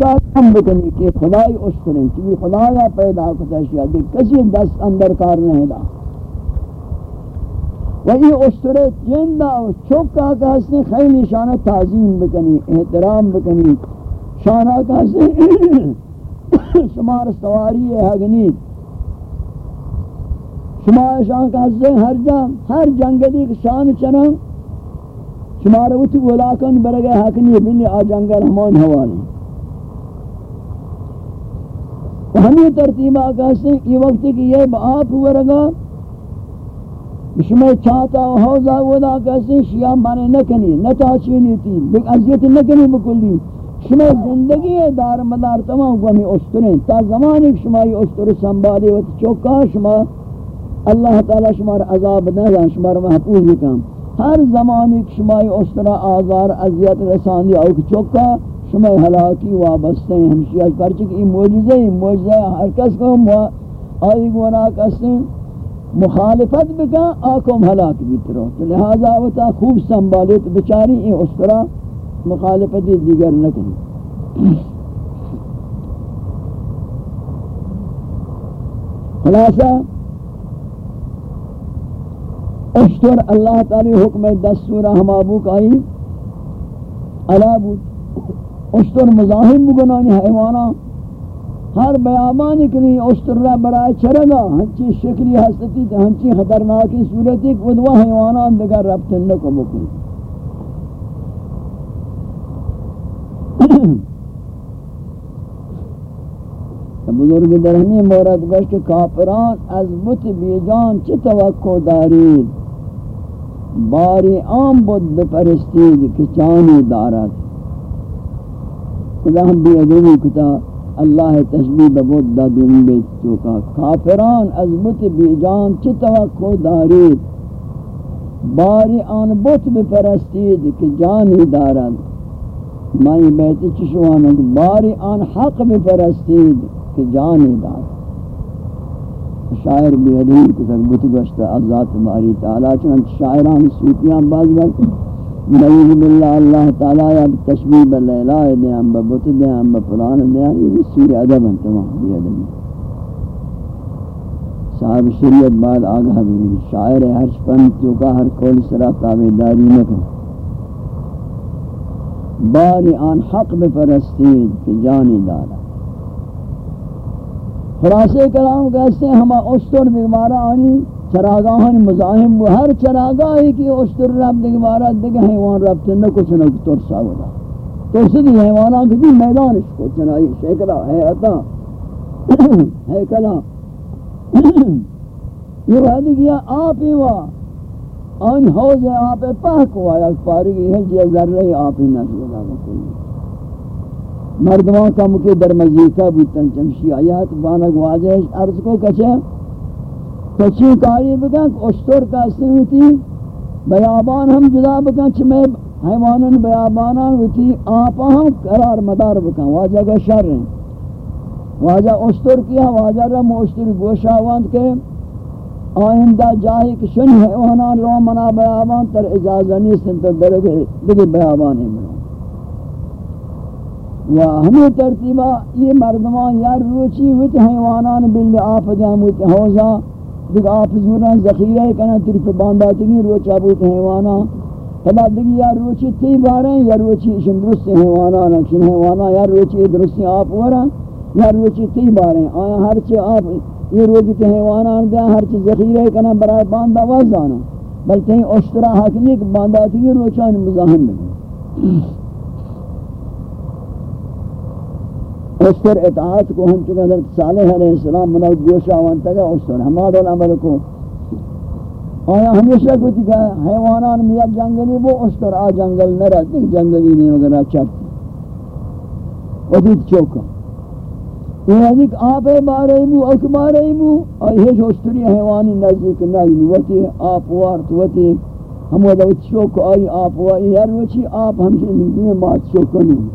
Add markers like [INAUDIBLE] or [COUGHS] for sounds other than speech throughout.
چوکا کم بکنی کہ خدای اس اشتریں چوی خدایا پیدا کتا شیا دیکھ کسی دست اندر کار نہیں دا۔ و یہ اشترے جندہ و چوکا کا حسن خیلی شانہ تعظیم بکنی، احترام بکنی۔ شانہ کا حسن شمار سواری ہے اگنی شما شان کا حسن ہر جا ہر جنگلی شان چنن شمار وقت ولاکن برگے حقنی بلی آ جنگل ہمان حوالی۔ ہمیں ترتیبہ کہتے ہیں یہ وقت کہ یہ آپ ورگا شما چاہتا و حوضہ ودا کہتے ہیں شیعہ مانے نکنی نتاچینی تھی، لیکن عذیت نکنی بکلی شما زندگی ہے دار مدار تمام کو ہمیں اشتریں تا زمان ایک شما یہ اشتر سنبھالے وقت چوکا، شما اللہ تعالی شما عذاب نہ شما محفوظ کام ہر زمانی شمائی اسرا آزار عذیت رسانی او چوکا شمائی حلاکی وابستے ہیں ہمشی از پرچہ کہ یہ موجزہ ہے موجزہ ہر کس کو ہم آئی گونا کسیں مخالفت بکا آکم حلاک بیت رو لہذا وتا خوب سنبھالیت بچاری، یہ اسرا مخالفت دیگر نکنی خلاصہ اشتر اللہ تعالی حکم دستور ہمابوک آئی علا بود اشتر مزاہم بگنانی حیوانا ہر بیابانی کنی اشتر را برای چرگا. ہنچی شکلی حسدتی ہنچی خطرناکی صورتی کہ ادوا حیوانان دگر ربطن نکو بکنی [COUGHS] بزرگ درہمی مورد گوشت کافران از مت بیجان چه توقع دارید؟ باری عام بود بپرستید که چانی دارد. خدا ہم بھی ادوی کتا، اللہ تشبیح ببود دادون بیت چوکا۔ کافران از بت بیجان چی توقع دارید باری آن بت بپرستید که جانی دارد۔ مائی بیتی چشوانک باری آن حق بپرستید که جانی دارد۔ شاعر بھی حدیث کو تک بت گشت ذات باری تعالی چون شاعران، صوفیان بعض وقت نعوذ باللہ، اللہ تعالی یا تشبیہ باللیلہ دے ہم بت، دے ہم یہ سوری ادب ہیں، تمام بھی ادب صاحب شریعت بعد آگاہ بھی شاعر ہر فن جو کا ہر کول سرا تابعداری نہ کر باری آن حق بپرستید کہ جانی دارا۔ خلاصے کلام کہتے ہیں ہما اشتر دگمارا آنی چراگاہن مزاہم وہ ہر چراگاہی کی اشتر رب دگمارا دگا حیوان رب تنہ کچھ نہ ترسا ہوتا تو صدی حیوانان کی میدان اس کو چنائی شکلہ ہے عطا ہے کلا یہ وحد کیا آپ ہی وا۔ آن حوض آپ پاک ہوا یا پارگی ہے جی ذرہ آپ ہی نہ سولا بکلی مردمان کا مکی در مزیکا بودتن چمشی آیات بانک واضح عرض کو کچھے کچھی کاری بکن اشتر کا سنوتی بیابان ہم جدا بکن چمیں حیوانن بیابانان ہوتی، آپا ہم قرار مدار بکن، واجہ کا شر ہیں۔ واجہ اشتر کیا، واجہ رم اشتر گوشاواند کے آئندہ جاہی کشن حیوانان رو منا بیابان، تر اجازہ نہیں سنتر درگے دیکھ بیابانی منا و ہمیں ترتیبہ یہ مردمان یا روچی وچ حیوانان بلی آفد ہم وچ دیکھ آپ زوران ذخیرہ کنا ترف بانداتنی روچا بوت حیوانا. تبا دیکھ یا روچی تی باریں یا روچی شن درست حیوانا شن حیوانا یا روچی درستی آپ ورا یا روچی تی باریں آیا ہرچی آپ یہ روچی تی حیوانان دیا ہرچی ذخیرہ کنا برای باندہ وزانا بلکہ اشترا حکنی کہ بانداتنی روچان مزاہم بگن اشتر اطاعت کو ہم چکے حضرت صالح علیہ السلام منعود گوشا وانتا گا اشتر ہمارا العمل کو۔ آیا ہمیشہ کو تکا حیوانان میں یک جنگلی وہ اشتر آ جنگل نہ رہتے جنگلی نہیں وغیرہ چڑھتے ودید چوکا یہ حدیق آپ بارے مو، اک بارے مو، اور یہ جو اشتری حیوانی نزدیک نہیں وتی آپ وارت وتی ہم وہ چوک آئی آپ وائی ہر وچی آپ ہمشہ نہیں مات چوکا نہیں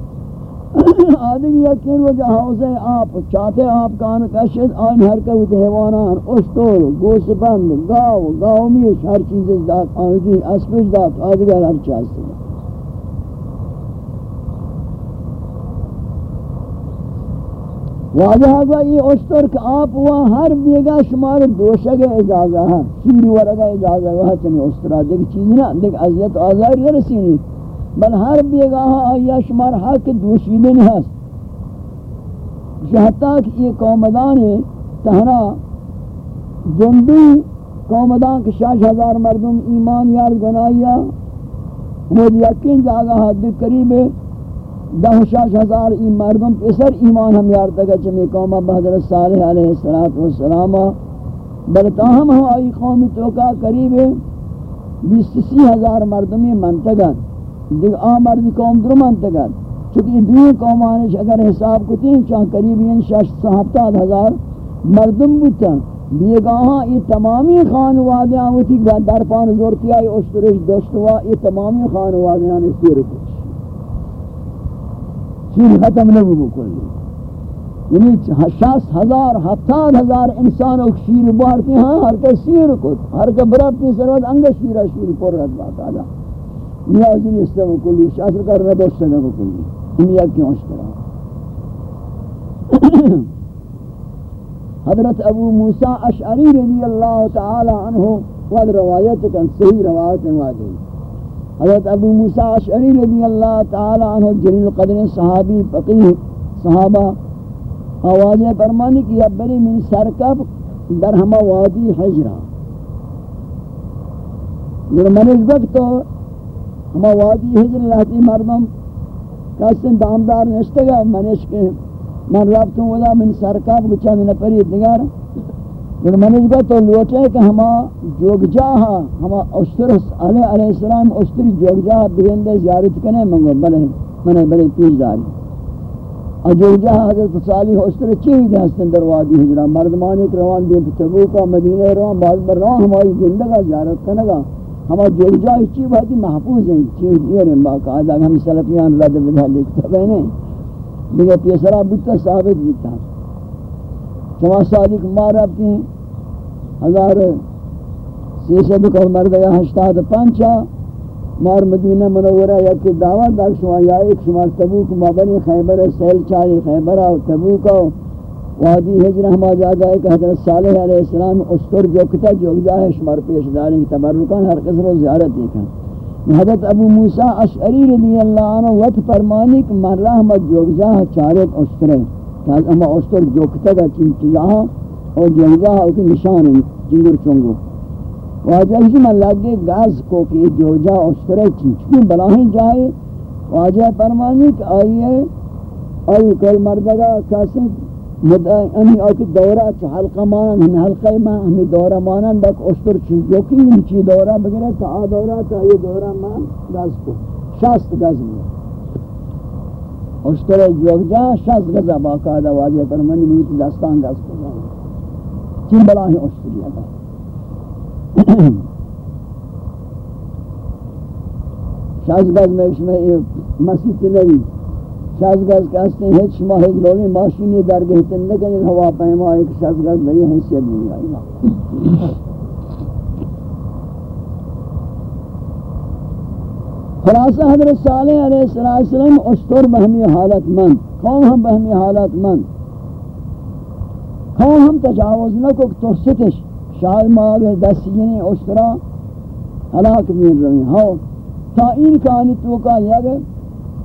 آدمی یقین و جہاز آپ چاہتے آپ کان کشد آن ہر کوت حیوانان اشتور گوش بند، گاو گاو میش، ہر چیز دات آنجی اسپش دات آدگر، ہر چیز واجہ گا یہ اشتر کہ آپ ہوا ہر بیگا شمار دوشگ اجازہ ہے شیر ورگا اجازہ ہے چنی اشترا دیکھ چیز نہ، دیکھ عذیت و آزار نرسینی بل ہر بیگا آیا شمار حق دوشیدن ہے حتیٰ کہ یہ قومدان تہنا جندی قومدان کے شاش ہزار مردم ایمان یار گناہیا وہ یقین جاگا حد قریب دہ شاش ہزار ای مردم پسر ایمان ہم یار تک چمی قوم بحضرت صالح علیہ السلام بل تاہم ہم آئی قومی توقع قریب بیس سی ہزار مردمی منتگت دیکھ آ مرد قوم در منتگت چونکہ دوی قومانش اگر حساب کتیں چاہ قریب این شش سہفتاد ہزار مردم بودتا بیگاہاں، یہ تمامی خانوادیاں ہوتی در پان زورتی آئی اشترش دوشتوا یہ تمامی خانوادیاں نے سیر کچھ شیر ختم نبو بکلی یعنی شاس ہزار، ہفتاد ہزار انسان اک شیر بارتی ہاں ہر کا سیر کت، ہر کا برابتی سروت انگا شیرہ شیر پر رد باتا دا. نیازی نیست و نیستا بکلی شاس کر ردوشتا بکلی دنیا کیوں اشترا حضرت ابو موسیٰ اشعری رضی اللہ تعالی عنہ واد روایت کن، صحیح روایت واجی حضرت ابو موسیٰ اشعری رضی اللہ تعالی عنہ جلیل قدر صحابی فقیہ صحابہ آوازیں فرمانی کی ابری من سرکب در ہما وادی حجرہ. در وقت تو ہما وادی حجر لہتی مردم کسن دامدار نشتگا منش کے من رابطوں ودا من سرکاب کو چند نپری دگار من منش گا تو لوٹے کہ ہما جوگ جاہا ہما اشتر علیہ علیہ السلام اشتر جوگ جاہا بگندے زیارت کنے منگو بلے منہ بلے پیش داری اجوگ جاہا حضرت صالح اشتر چیوی دے ہستن در وادی حجرہ مردمان ایک روان دے تبوکا مدینہ روان بعض بر روان ہماری زندگا زیارت کنگا ہما جو جائے چی بہتی محفوظ ہیں چی دیر ہیں باقاعدہ ہم سلفیان رد بدھا لکھتا بہنے دیکھا پیسرا بودتا ثابت بودتا چما صادق مار ابتی ہیں۔ ہزار سیسد کو مردگا ہشتاد پانچا۔ مار مدینہ منورہ یا کہ دعوت دار شما یا ایک شما تبوک مبنی خیبر سیل چاری خیبرہ تبوک وادی حجر ہما جاگا ہے کہ حضرت صالح علیہ السلام استر جو کتا جو جاہے شمار پیش داریں کی تبرکان ہر قصر و زیارت دیکھا۔ حضرت ابو موسیٰ اشعری رضی اللہ عنہ وقت فرمانی کہ من رحمت جو جاہ چارت استرے کہ ہما استر جو کتا گا چنچ جاہا اور جو جاہا اکی نشان ہیں جنگر چنگو۔ واجہ ہی من لگے گاز کو کہ جو جاہ استرے چنچ کی بلاہیں جائے۔ واجہ فرمانی کہ آئیے آئی کل مردگا کسی انی آکی دورہ چھ حلقہ مانن ہمیں یعنی حلقہ ماں ہمیں دورہ مانن بک اشتر چیز جو کی ان چی دورہ بگرے تا آ دورہ تا یہ دورہ مان گز کو شاست گز میں اشتر جو جا شاست گز باقاعدہ واجہ پر منی موت دستان گز کو جا چین بلا ہی اشتر لگا. [CLEARS THROAT] شاست گز میں اس میں مسجد نبی. شازگاز کے ہستے ہیں شما ہے لوگی ماشینی در گہتن نکنید ہوا پیما ایک شازگاز بھئی حیثیت نہیں آئی خلاصہ حضرت صالح علیہ السلام اشتر بہمی حالت مند. کون ہم بہمی حالت مند. کون ہم تجاوز نہ کو ترستش شاید ماہ دستینی اشترا حلاک میر رہی ہاں تا این کانی توکا یک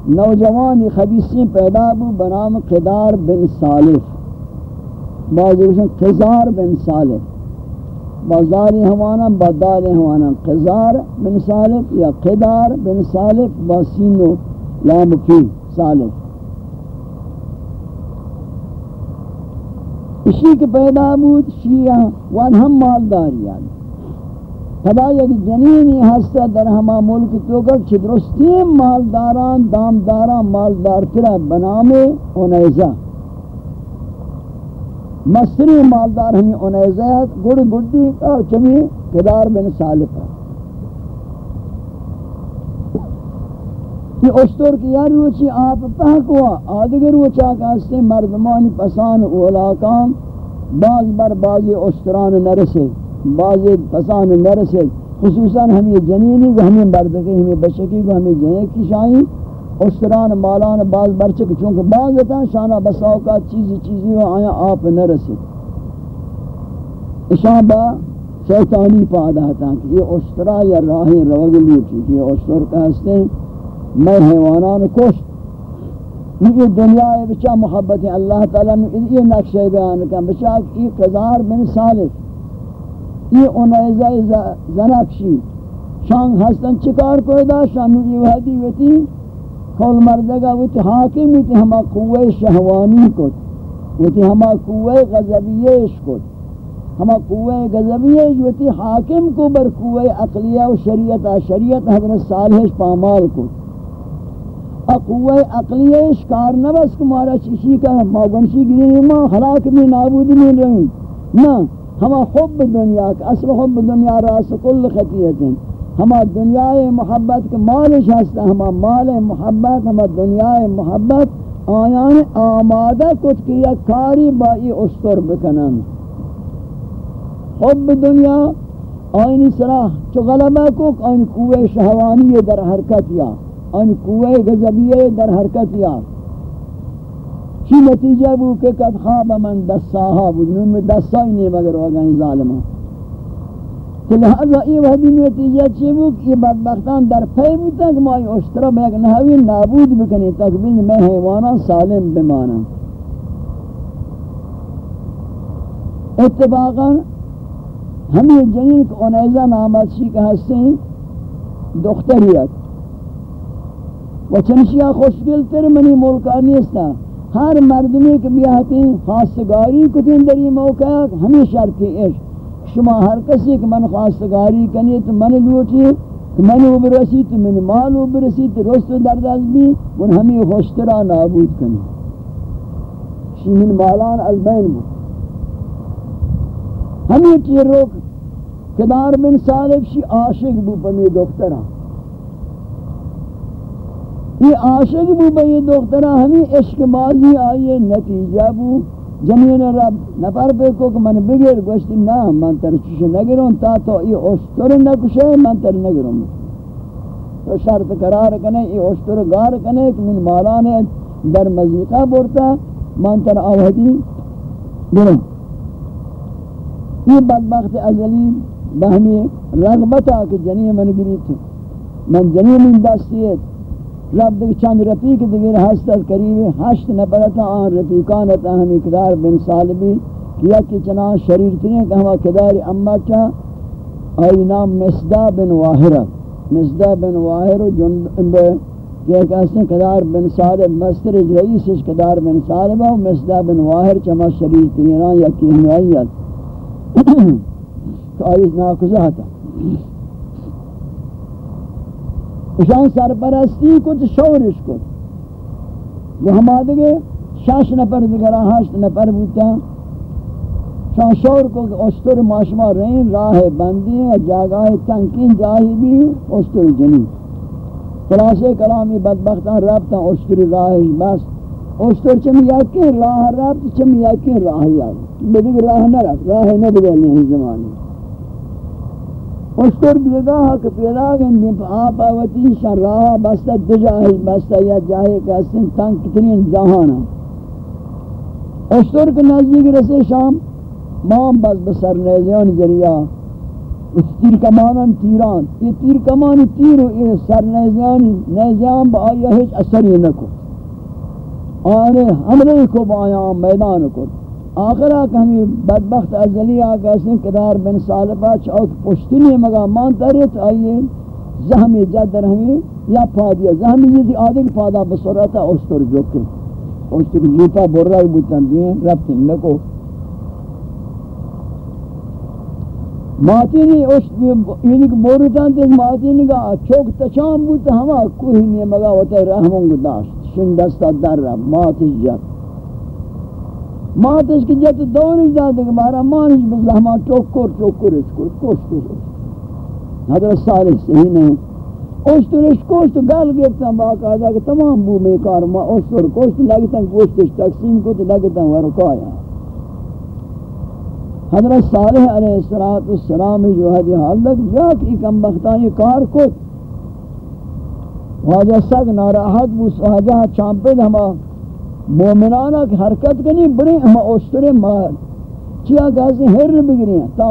نوجوانی خبیثی پیدا بو بنام قدار بن صالح. بعض روشن قزار بن صالح. بازاری ہمانا بدال ہمانا قزار بن صالح یا قدار بن صالح باسینو لام فی صالح. اسی کے پیدا بود شیعہ، وان ہم مالداری یعنی. خدا یک جنینی ہستا در ہما ملک تو گا چھ درستی مالداران، دامداران مالدار ترہ بنامے انیزہ مصری مالدار ہمیں انیزہ ہے گڑ گڑی اور چمی قدار بن صالح یہ اشتر کی یار روچی آپ پہک ہوا، آدگر روچا کہاستے مردمانی پسان اولاکان، باز بر بازی اشتران نرسے۔ بعض پسان نرسے خصوصاً ہمیں جنینی کو ہمیں بردگی ہمیں بشکی کو ہمیں جنین کی شاہی اشتران مالان باز برچک، چونکہ بعض تا شانہ بساو کا چیزی چیزی و آیا آپ نہ رسید اشان با شیطانی پادا تا کہ یہ اشترا یا راہ روگ لیتی کہ یہ اشتر کا ہستے میں حیوانان کشت یہ دنیا ہے بچا محبت اللہ تعالیٰ نے یہ نقشہ بیان کیا بچا یہ قضار بن صالح یہ انیزہ زنکشی شان ہستن چکار کوئی دا شانو یہ وحدی ویتی۔ کل مردگا ویتی حاکم ویتی ہما قوہ شہوانی کت۔ ویتی ہما قوہ غزبیش کت۔ ہما قوہ غزبیش ویتی حاکم کو بر قوہ اقلیہ و شریعت شریعت حضرت صالحش پامال کت۔ قوہ اقلیش کار نبس کمارا چیشی کا موگنشی گرینی ما، خلاق میں نابود میں رہی۔ نا ہما حب دنیا کا اصل حب دنیا راس کل خطیت ہیں ہما دنیا محبت کے مالش ہستا، ہما مال محبت، ہما دنیا محبت۔ آیان آمادہ کت کیا کاری بائی استر بکنن۔ حب دنیا آئینی صلاح چو غلبہ کو آئین قوہ شہوانی در حرکت یا۔ آئین قوہ غزبیہ در حرکت یا۔ چی نتیجہ بو کہ قد خواب من دستاہا بود. میں دستائی نہیں مگر وگا ظالمہ کہ لہذا یہ وحدی نتیجہ چیئے کہ یہ بدبختان در پی بودتا کہ مائی اشترا بیک نحوی نابود بکنی تک بین میں حیوانا سالم بمانا اتفاقا ہمیں جنین کو انیزہ نامت شی کا حسین دختریت. و چنشیہ خوشگل تر منی ملکانی استا ہر مردمی کے بیاہتیں خاصگاری کتن در یہ موقع ہمیں شرطی عشق۔ شما ہر کسی کہ من خواستگاری کنی تو من لوٹی من برسی تو من مال برسی تو رست درد از بھی ان ہمیں خوشترا نابود کنی۔ شی من مالان از بین بود ہمیں چی روک کدار من صالب شی عاشق بو پمی دکترہ یہ عاشق بو پمی دکترہ ہمیں عشق بازی آئیے نتیجہ بو۔ جنین رب، نفر پہ کو کہ من بگیر گوشتی نا من تر چیش نگرون، تا تو ای اشتر نکشے، من تر نگرون۔ تو شرط قرار کنے ای اشتر گار کنے، کہ من مالانے در مزیقہ بورتا من تر آوہدی برون یہ بدبخت ازلی بہمی رغبتا کہ جنین من گری من جنین من دستیت رب دیکھ چند رفیق دیگر ہستت قریب ہشت نپرتا آن رفیقانتا ہم اقدار بن سالبی کیا کہ چنان شریر تنین کہ ہما قدار اما چا آئی نام مصدا بن واحرہ مصدا بن واحر جنب کہ کہتے ہیں قدار بن سالب مستر رئیسش قدار بن سالبہ و مصدا بن واحر چما شریر تنین یکی ہمائیت کہ آئی ناکزہ تھا اشان سرپرستی کت شورش کت وہ ہم آدھگے شاش نفر دگرہ ہشت نفر بوتا۔ شان شور کو اشتر ماشما رین، راہ بندی ہے جاگاہ تنکین جاہی بھی اشتر جنی خلاصے کلامی بدبختان رابطا اشتر راہ بس۔ اشتر چمی یکین راہ رابط چمی یکین راہ یاد۔ بدگ راہ نہ راہ نہ بدلنے ہی زمانی اشتر بیگاہ کہ پیدا گئن دن آپ آواتی شراہ بستا دو جاہی بستا یا جاہی کہستن تنگ کتنین جہانا اشتر کے نزدیک رسے شام، مام بس بسر نیزیان ذریعہ اس تیر کمانان تیران. یہ تیر کمان تیر و یہ سر نیزیان نیزیان با آیا ہیچ اثر اثری نکو آنے حملے کو با آیا میدان کو آخرہ کہ ہمیں بدبخت ازلی آگا سن قدار بن صالفہ چاوک پشتی نہیں، مگا مان تاریت آئیے زہمی جدر ہمیں، یا پادیا زہمی یہ دی آدھے کی پادا بسراتا اوستر جوکے اوستر جیپا بررائی بوتن دیئے رفتی لکو ماتینی یعنی کہ مورتان تیز ماتینی کا چوک تچام بوتا ہما کوئی نہیں، مگا ہوتا رحموں گداشت شن دستا در رب ماتش جات ماتش کی جت دونش داده کہ مارا مانش بزہما ٹوکر ٹوکر اس کو کوشت حضرت صالح صحیح نہیں اوشتر اس کوشت گل گفتا باقاعدہ کہ تمام بو میں کار ما اوشتر کوشت لگتا کوشتش تقسیم کو تو لگتا ورکایا حضرت صالح علیہ السلام جو ہے حالت جا کہ کم بختانی کار کو واجہ سگ ناراحت بوس واجہ چامپد ہما مومنانا کی حرکت کنی، بڑی ہما اوشتر مار چیا کہتے ہیں ہر بگری ہیں۔ تا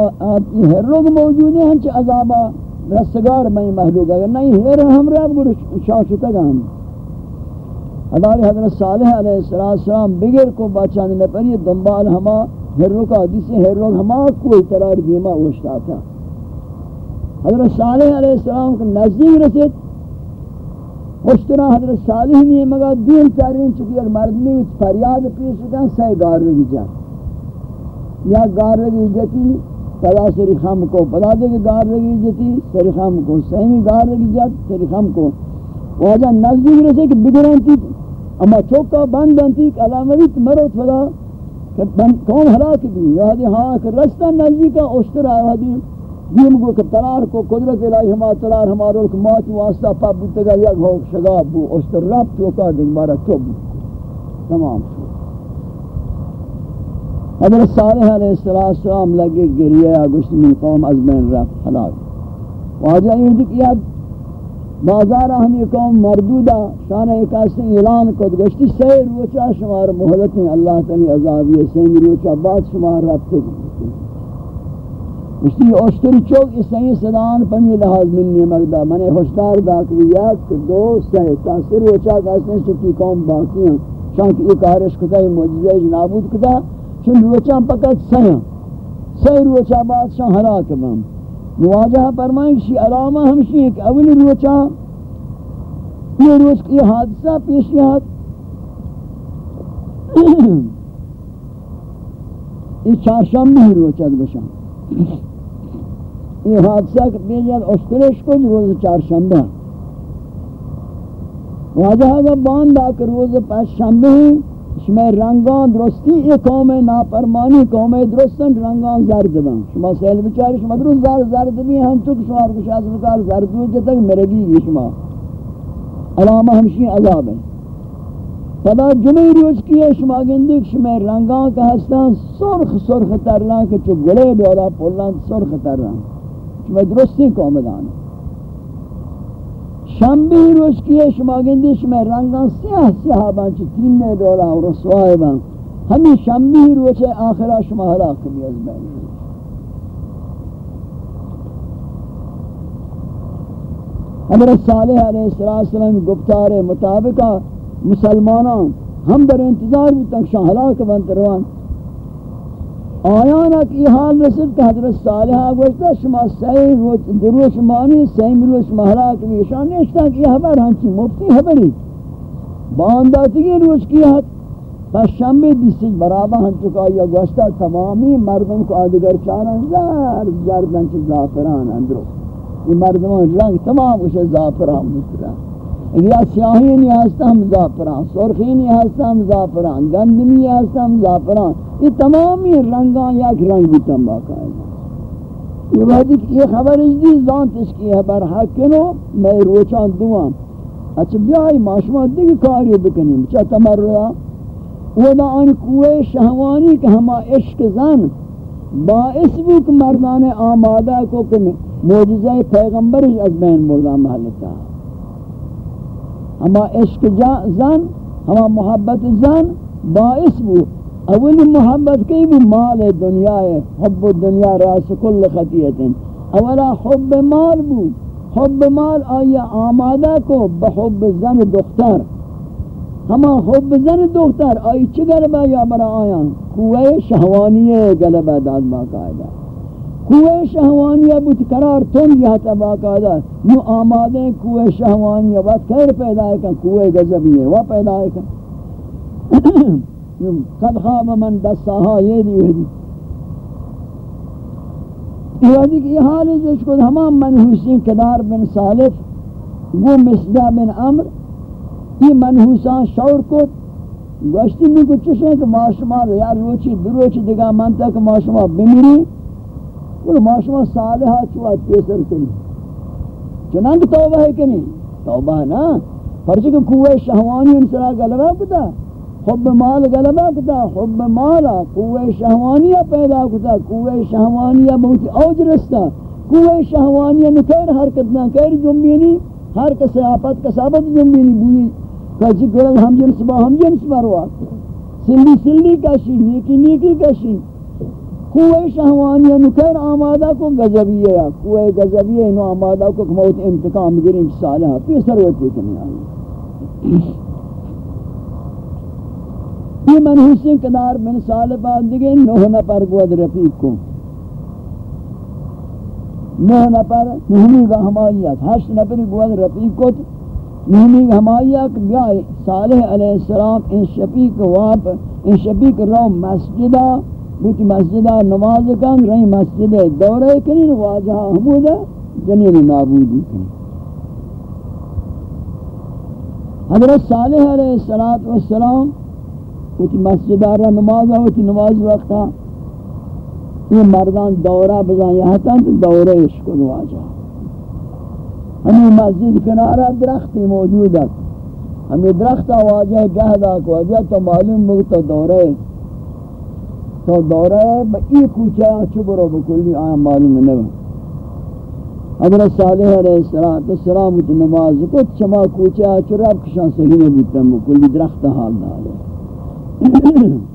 یہ ہر لوگ موجود ہیں ہنچ عذابہ رستگار میں محلوق اگر نہیں ہر ہم رہا بڑی شاشتا گا ہم۔ حضار حضرت صالح علیہ السلام بگر کو بچانے میں پر یہ دنبال ہما ہر لوگ، حدیث ہر لوگ ہما کوئی قرار دیما اوشتا تھا۔ حضرت صالح علیہ السلام کو نزدیک رسید اس طرح حضرت صالح نہیں مگا دین تارین چکی ایک مردمی فریاد پیش کن سی گار رگی جا۔ یا گار رگی جتی پدا سری خم کو، پدا دے کہ گار رگی جتی سری خم کو سیمی گار رگی جت سری خم کو۔ واجہ نزدیک رسے کہ بگران تھی، اما چوکا بند انتی کہ علامت مروت فدا کہ کون ہلاک بھی۔ یہاں ہاں کہ رستہ نزدیک کا اشتر آیا دی گو کہ تلار کو قدرت الہی ہما تلار ہمارا رک مات واسطہ پا بودتا گا یک ہوک شگاب بو اشتر رب تو کا دن بارا چوب تمام حضرت صالح علیہ السلام لگے گریہ گشت من قوم از بین رب حلاک واجہ یہ دیکھ یاد، بازار ہمی قوم مردودہ شانہ ایک ایسے اعلان کد، گشتی سیر روچا شمار محلتیں اللہ تعالی عذابی سین روچا بعد شمار رب تک اسی اوشتری چوک اس صحیح صدان پمی لحاظ منی مردہ منی خوشدار داکریات کہ دو سہ تاثر وچا کاسنے سکی قوم باقی ہیں. شانک ایک آرش کتا ہی معجزہ جنابود کتا. چون روچا پکت سہ سہ روچا بادشاہ حلاک بم. نواجہ فرمائیں کہ علامہ ہمشی ایک اول روچا، یہ روچ کی حادثہ پیشیات [CLEARS THROAT] یہ چارشم چارشنبہ روچا بشان [CLEARS THROAT] یہ حادثہ کہ بیجاد اشترش کو روز چار شنبہ واجہ اگر باند آکر روز پاس شنبہ ہیں شما رنگان درستی یہ قوم ناپرمانی قوم درستن رنگان زرد بان. شما سیل بچاری شما درست زرد زرد بھی ہم چک شما کش از بکار زرد ہو جتا کہ مرگی گی شما. علامہ ہمشی عذاب ہے فدا جمعی روز کی شما گندی شما رنگان کا ہستان سرخ سرخ ترلان کہ چو گلے دولا پولان سرخ ترلان و درستی کامدان شنبه روش کیه شما گندی شما رنگان سیاه سیاه بان چه تین نه دولا و رسوای بان. همین شنبه روش آخرا شما حلاق کمی از بین. حضرت صالح علیہ السلام گفتار مطابقہ مسلمانان ہم در انتظار بھی تک شاہ حلاق بنت روان. آیانا کی حال رسد کہ حضرت صالحہ گوشتا شما صحیح دروش مانی صحیح مروش محلاک میشان نیشتا کہ یہ حبر ہنچی مفتی حبری بانداتگی روش کی حد پس شنبه دیسی برابر ہن چکا یا گوشتا تمامی مردم کو آدگر چارن زر زردن چی زافران اندرو. یہ مردمان رنگ تمام اسے زافران مستران یا سیاہین یہ ہستا ہم زافران سرخین یہ ہستا ہم زافران گندمی ہستا ہم زافران یہ تمامی رنگان یک رنگ بھی بیتن باقاعدہ یہ وحدی کہ یہ خبر اجدی زانتش کی ہے، بر کنو میں روچان دوام. اچھا بیائی معاشمہ دیکھ کاری بکنیم. چا تمر رہا ودا آن کوئے شہوانی کہ ہما عشق زن، باعث بھی کہ مردان آمادہ کو کہ موجزہ پیغمبر از بین مردان محلتا ہے ہما عشق زن ہما محبت زن باعث بھی اولی محبت کی بھی مال دنیا ہے حب الدنیا راس کل خطیت اولا حب مال بو. حب مال آیا آمادہ کو؟ بحب زن دختر. ہما حب زن دختر، آئی چی گلبہ یا برا آیا کوئے شہوانیے گلبہ داد باقاعدہ کوئے شہوانیہ بوت قرار تن جاتا باقاعدہ نو آمادے کوئے شہوانیہ بات خیر پیدا ہے کہ کوئے گزبی ہے وہ پیدا ہے کہ۔ [CLEARS THROAT] قد خواب من دستاها یہ دی ہوئی جی۔ یہ وحدی جی کہ یہ حال ہے جس کو ہمان منحوسین کدار بن صالف وہ مصدہ بن عمر یہ منحوسان شور کو گوشتی میں کو چوشے کہ معاشمہ یار روچی، دروچی دگا منتا کہ معاشمہ بمیری۔ وہ معاشمہ صالحہ چوہ تیسر کنی چنانکہ توبہ ہے کنی توبہ نا؟ پرچہ کہ کوئے شہوانی انسرا گلوہ بتا حب مال غلبہ کتا، حب مالا قوہ شہوانیہ پیدا کتا قوہ شہوانیہ بہت اوج رستا قوہ شہوانیہ نکیر حرکت نہ کیر جنبینی ہر کسی آپت کسابت جنبینی بوئی۔ کچھ گرد ہم جنس با ہم جنس بروا سلی سلی کشی، نیکی نیکی کشی۔ کوئے شہوانی نکر آمادہ کو گزبیہ ہے کوئے گزبیہ نو آمادہ کو موت انتقام گرین صالحہ پیسر ہوتی کنی آئی۔ یہ منحوسین قدار من سال بعد دیگے نوہ نپر گود رفیق کو۔ نوہ نپر نہمی گا ہمائیت ہشت نپر گود رفیق کو۔ نہمی گا ہمائیت بیائی صالح علیہ السلام ان شفیق واپ ان شفیق رو مسجدہ۔ بوتی مسجدہ نماز کن رہی مسجدہ دورے کنین واجہ حمودہ جنین نابودی کنین حضرت صالح علیہ السلام کچھ مسجد آرہ نماز ہوتی نماز وقتا یہ مردان دورہ بزان یہاں تو دورہ عشق نواجہ۔ ہمیں مسجد کنارہ درختی موجود ہے۔ ہمیں درخت واجہ گہدہ کو وجہ تو معلوم بگتا دورہ تو دوره با این کوچه چھو برو بکلی آیا معلوم نبا حضرت صالح علیہ السلام تو نماز کت چما کوچه چھو رب کشان صحیح نبیتن بکلی درخت حال نالے [CLEARS THROAT]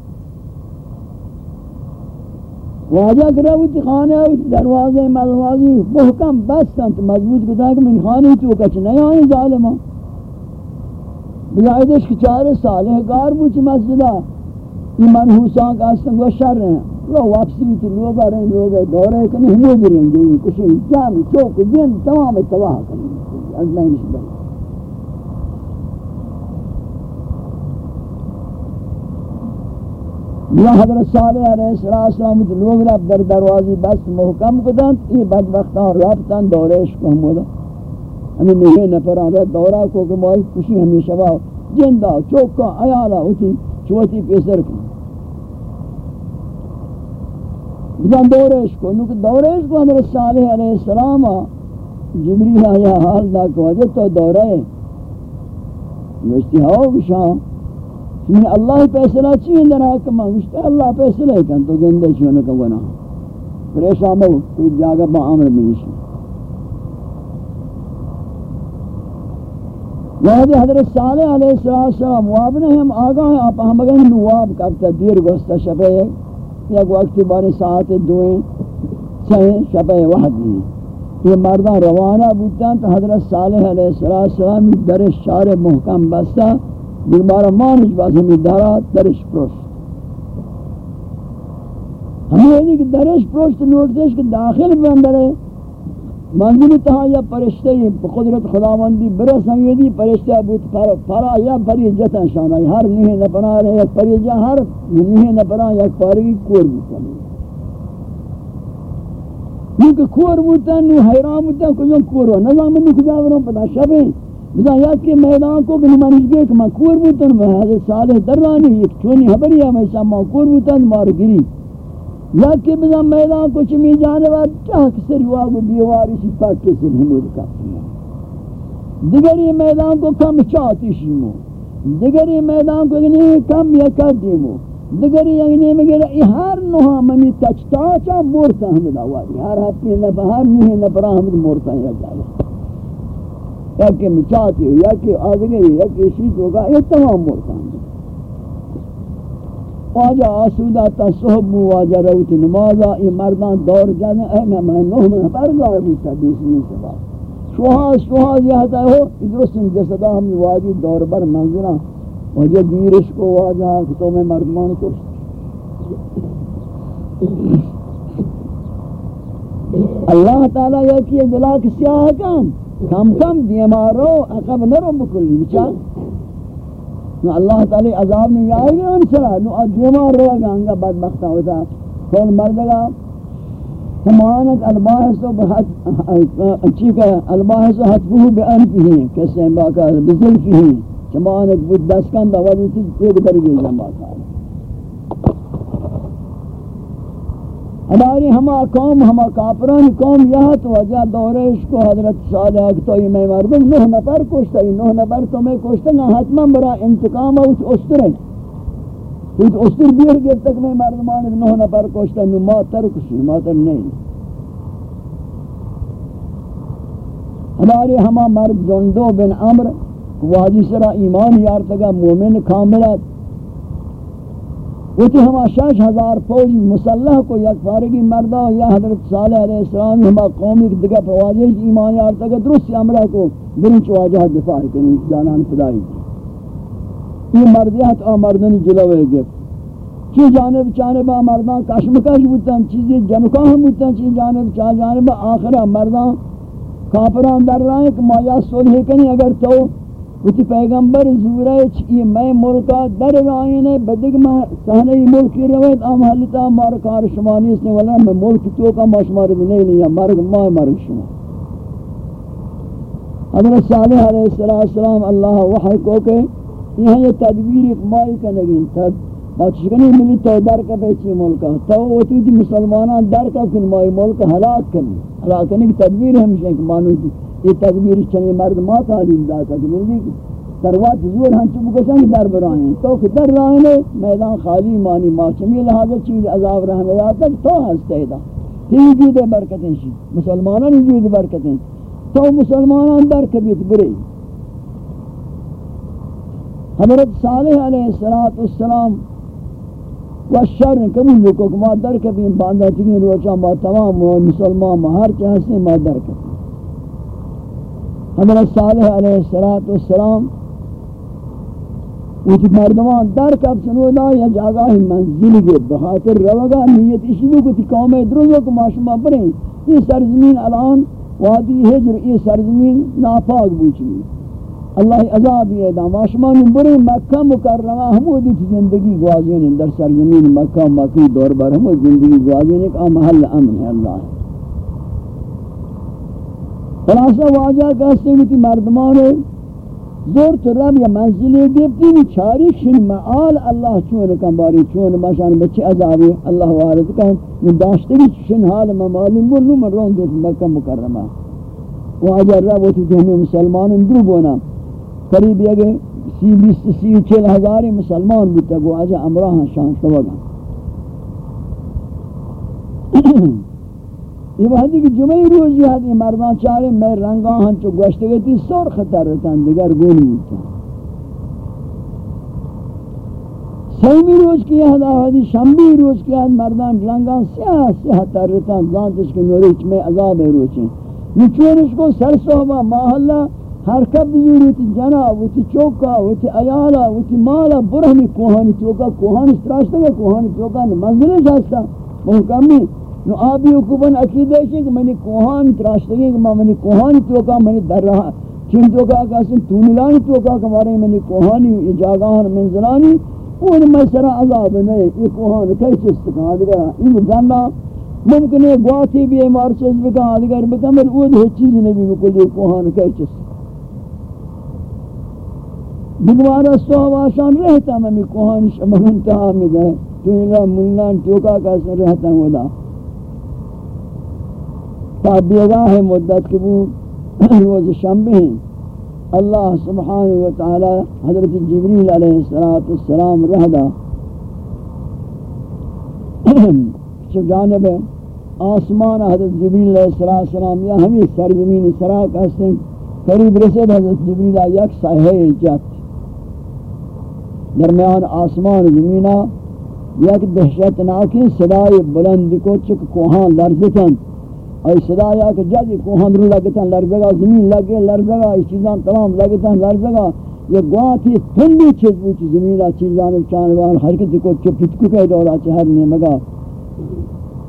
واجہ کرو تی خانے ہو تی دروازے ملوازی بہکم بستن تو مضبوط کتا کہ من خانہ تو کچھ نہیں آئیں ظالمان بلائدش چار صالح گار بوچ مسجدہ یہ منحوسان کا استنگ و شر ہیں۔ لو واپسی تھی لوگ آ رہے ہیں لوگ دورے کنی ہمو گریں گے۔ کچھ جام چوک، جن، تمام اتواہ کریں از میں نشبہ یا حضرت صالح علیہ السلام لوگ رب در دروازی بس محکم کدن ای بدبختان، رابطان دورش کو ہم ہمیں نہیں نفران رہا دورہ کو کہ مائی کشی ہمیشہ با۔ جندہ، چوکا ایالا ہوتی چوتی پیسر کی بدن دورش کو نوک دورش کو حضرت صالح علیہ السلام جبریل آیا حال دا کو وجہ تو دورہ ہے۔ مجھتی ہاو بشاہ چنین اللہ فیصلہ چین در حکمہ گوشتا اللہ فیصلہ کن تو گندے چونہ کا گناہ پریشان بہو تو جاگہ با عمر بنیشی وہاں حضرت صالح علیہ السلام واب ہم آگاہ ہیں، آپ ہم اگر نواب کبتا دیر گوستا شبہ یک وقتی بارے ساعت دوئیں، چھیں، شبہ وحدی۔ یہ مردان روانہ بودتاں تو حضرت صالح علیہ السلام در شار محکم بستا دیگر بارا مانش باز ہمیں دارا درش پروشت۔ ہمیں یہ کہ درش پروشت نوٹتش کہ داخل بندر ہے۔ منزل تہا یا پرشتے ہیں بقدرت خداوندی برس ہم یہ دی پرشتے بود پرا یا پری جتا شانا ہر نہیں نپنا رہے یک پری جا ہر نہیں نپنا یک پاری کور بودتا کیونکہ کور بودتا، نو حیران بودتا، کجا کور ہو نظام نو کجا وروں پتا شبیں بزا یا کہ میدان کو کہ منش گئے کہ مکور بوتن میں حضرت صالح درانی، ایک چونی حبری ہے، میں شاہ مکور بوتن مار گری۔ یا کہ بزا میدان کو چمی جانور چاک سری واگو بیواری سی پاک کے سر حمود کا دیگر یہ میدان کو کم چاہتی شیمو دیگر یہ میدان کو یعنی کم یا کر دیمو دیگر یہ یعنی مگر ہر نوہا ممی تچتا چا مورتا ہمیں آوازی ہر ہفتے نفر ہر نوہے نفرہ ہمیں مورتا ہے جالا یا کہ مچاتی ہو یا کہ آدھگے یا کہ شیط ہوگا یہ تمام مورتا ہیں واجہ آسودہ تا صحب واجہ روت نمازہ یہ مردان دور جانے اے میں میں نوہ میں پر گائے بوتا دوسری سے بات شوہا شوہا یہ ہو درست جسدہ ہم واجی دور بر منظرہ واجہ گیرش کو واجہ تو میں مردمان کو. اللہ تعالیٰ یہ کیے دلا کسی آہا کام؟ کم کم دیمارو عقب نرو بکلی بچا نو اللہ تعالی عذاب نہیں آئے گا انسرا نو ادیما رو گا انگا بدبختہ ہوتا کون مردگا؟ ہمانت الباحث و بحث چیکا الباحث و حتفوه بانفه کسی باکا ہیں. چمانت بود دستکن دا وزن ولی تیگ درگی زنباکا ہماری ہما قوم، ہما کافران قوم یہاں تو وجہ دورش کو حضرت صالح تو یہ میں مردم نوہ نفر کشتا ہے نوہ نفر تو میں کشتا گا حتما برا انتقام اوچ اشتر ہے کچھ اشتر بیر گیر تک میں مردمان نوہ نفر کشتا ہے نو ما تر کشی ما تر نہیں ہمارے ہما مرد جندو بن عمر، واجی سرا ایمان یارتگا مومن کاملت وتی ہما شش ہزار فوج مسلح کو یک فارغی مردہ یا حضرت صالح علیہ السلام ہما قومی کی دیگر فواجہ ایمان یارتا کہ درست عمرہ کو برن چواجہ دفاع کنی، جانان فدائی۔ یہ مردیت آ مردنی جلوے گئے۔ چی جانب جانب مردان کشمکش بودتاں چیزی جنکاہ ہم بودتاں، چی جانب چاہ جانب آخرہ مردان کافران در رہا ہے کہ مایا صلح کنی، اگر تو وتی پیغمبر زورہ چی میں ملکا در رائنے بدگ میں سہنے ملکی رویت آم حلتا مار کار شمانی اس نے والا میں ملک تو کا مشمار نہیں نہیں مرگ ما مرگ شما حضرت صالح علیہ السلام اللہ وحی کو کہ یہاں یہ تدبیر اقمائی کا نگین تد بات ملی تو در کا پیچی ملکا تو وہ تو دی مسلمانان در کا کن مائی ملک حلاک کنی حلاک کنی کی تدبیر ہمشہ ایک مانو دی یہ تدبیر چنی مرد ما تعلیم داتا کہ ملی تروات زور ہم چو بکشن در برائیں۔ تو کہ در رہنے میدان خالی مانی ما چمی لہذا چیز عذاب رہنے آتا تو ہستے دا تی جود برکتیں شی۔ مسلمانان جود برکتیں۔ تو مسلمانان در کبیت برئی حضرت صالح علیہ السلام و شر قبول لکو کہ ما در کبھی باندھا چکیں روچا ما تمام مسلمان ما ہر چاہتے ما در کبھی حضرت صالح علیہ السلام وچ مردمان در کب سنودا یا جاگہ منزل گئے، بخاطر روگا نیت اشیو کو تی قوم دروزو کو معشومہ بریں۔ یہ سرزمین الان وادی حجر، یہ سرزمین ناپاک بوچی اللہ عذاب یہ دا معشومان بریں، مکہ مکرمہ ہمودی تی زندگی گوازین، در سرزمین مکہ مکی دور بر ہمود زندگی گوازین، ایک محل امن ہے اللہ۔ خلاصہ واجہ کہتے ہیں کہ مردمان زور تو رب یا منزلی گفتی بھی چاری شن معال اللہ چون کم باری چون ماشان بچے عذابی اللہ وارد کن داشتگی شن حال ممالیم بلو من رون دیکھ مکہ مکرمہ واجہ رب ہوتی تھی ہمیں مسلمان اندرو گونا قریب یہ سی بیس سی چل ہزاری مسلمان بیتا گو آجا امراہ شان سوگا یہ وقت کہ جمعی روز یہ مردان چارے میں رنگاں ہن چو گوشتے تھی سور خطر دیگر گونی ہوتا سیمی روز کی یہ حدی شنبی روز کی حد مردان رنگاں سیاہ سیاہ تر رہتاں زانتش کے نوریچ میں عذاب روچیں نچونش کو سر صحبہ ماہلہ حرکت بزوری تی جنا وتی چوکا وتی ایالا وتی مالا برہمی کوہانی چوکا کوہانی ستراشتا گا کوہانی چوکا منزلش ہستا محکمی نو آبی حکومن عقیدہ ہے کہ منی کوہان تراشتگی کہ منی کوہان توکا منی در رہا چین توکا کہ اسن تونلانی توکا کہ مارے منی کوہانی یہ جاگاہن منزلانی اون میں سرا عذاب نہیں یہ کوہان کئی چیز تکا یہ جاننا ممکن ہے گواتی بھی مار چیز بکا دیگر بکا مر اون ہے چیز نہیں بکل یہ کوہان کئی چیز بگوارا سواب آشان رہتا میں کوہان شمہن تہا میں دے تو ملنان توکا کہ اسن رہتا ہوں دا تا بیگاہ مدت کے بود [CLEARS THROAT] روز شنبہ ہیں۔ اللہ سبحانہ وتعالی حضرت جبریل علیہ السلام رہدا چو جانب آسمان حضرت جبریل علیہ السلام یا ہمیں سرزمین سراک ہستیں قریب رسید حضرت جبریل یک ساہے جت۔ درمیان آسمان زمینہ، یک دہشت ناکی صدای بلند کو چک کوہاں لرزتن ای صدا یا کہ جد کوہن رو لگتن لرزگا زمین لگے لرزگا اس چیزاں تمام لگتن لرزگا یہ گواتی تھنڈی چیز پوچھی زمین لا چیزاں چانوان حرکت کو چپت کو کہ دولا چہر نے مگا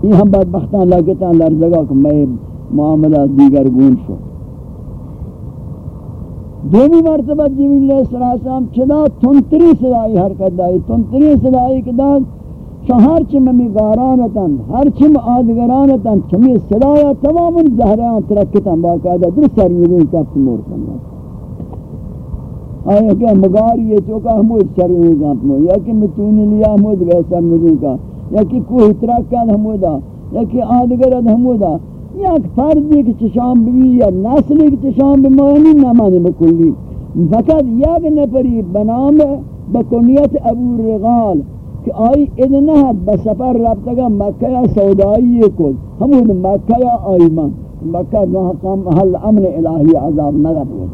یہ ہم بدبختان لگتن لرزگا کہ میں معاملہ دیگر گون شو دومی مرتبہ جبریل علیہ السلام چدا تنتری صدای حرکت دائی تنتری صدای کہ داد ہر چم می گارانتن ہر چم آدگرانتن چمی صدایا تمام زہران ترکتن باقاعدہ در سر نگون کفت مورتن آیا کہ مگاری یہ چوکا ہمود سر نگون کفت مور یا کہ متونی لیا ہمود گئے سر نگون کا یا کہ کوئی ترکن ہمودا یا کہ آدگرد ہمودا یا کہ فردی کی چشام بھی یا نسلی کی چشام بھی مانی نمان بکلی فقط یک نفری بنام بکنیت ابو رغال کہ آئی ادنہ بسفر ربتگا مکہ یا سودائی کل ہمون مکہ یا آئی من مکہ جہاں محل امن الہی عذاب نہ رہے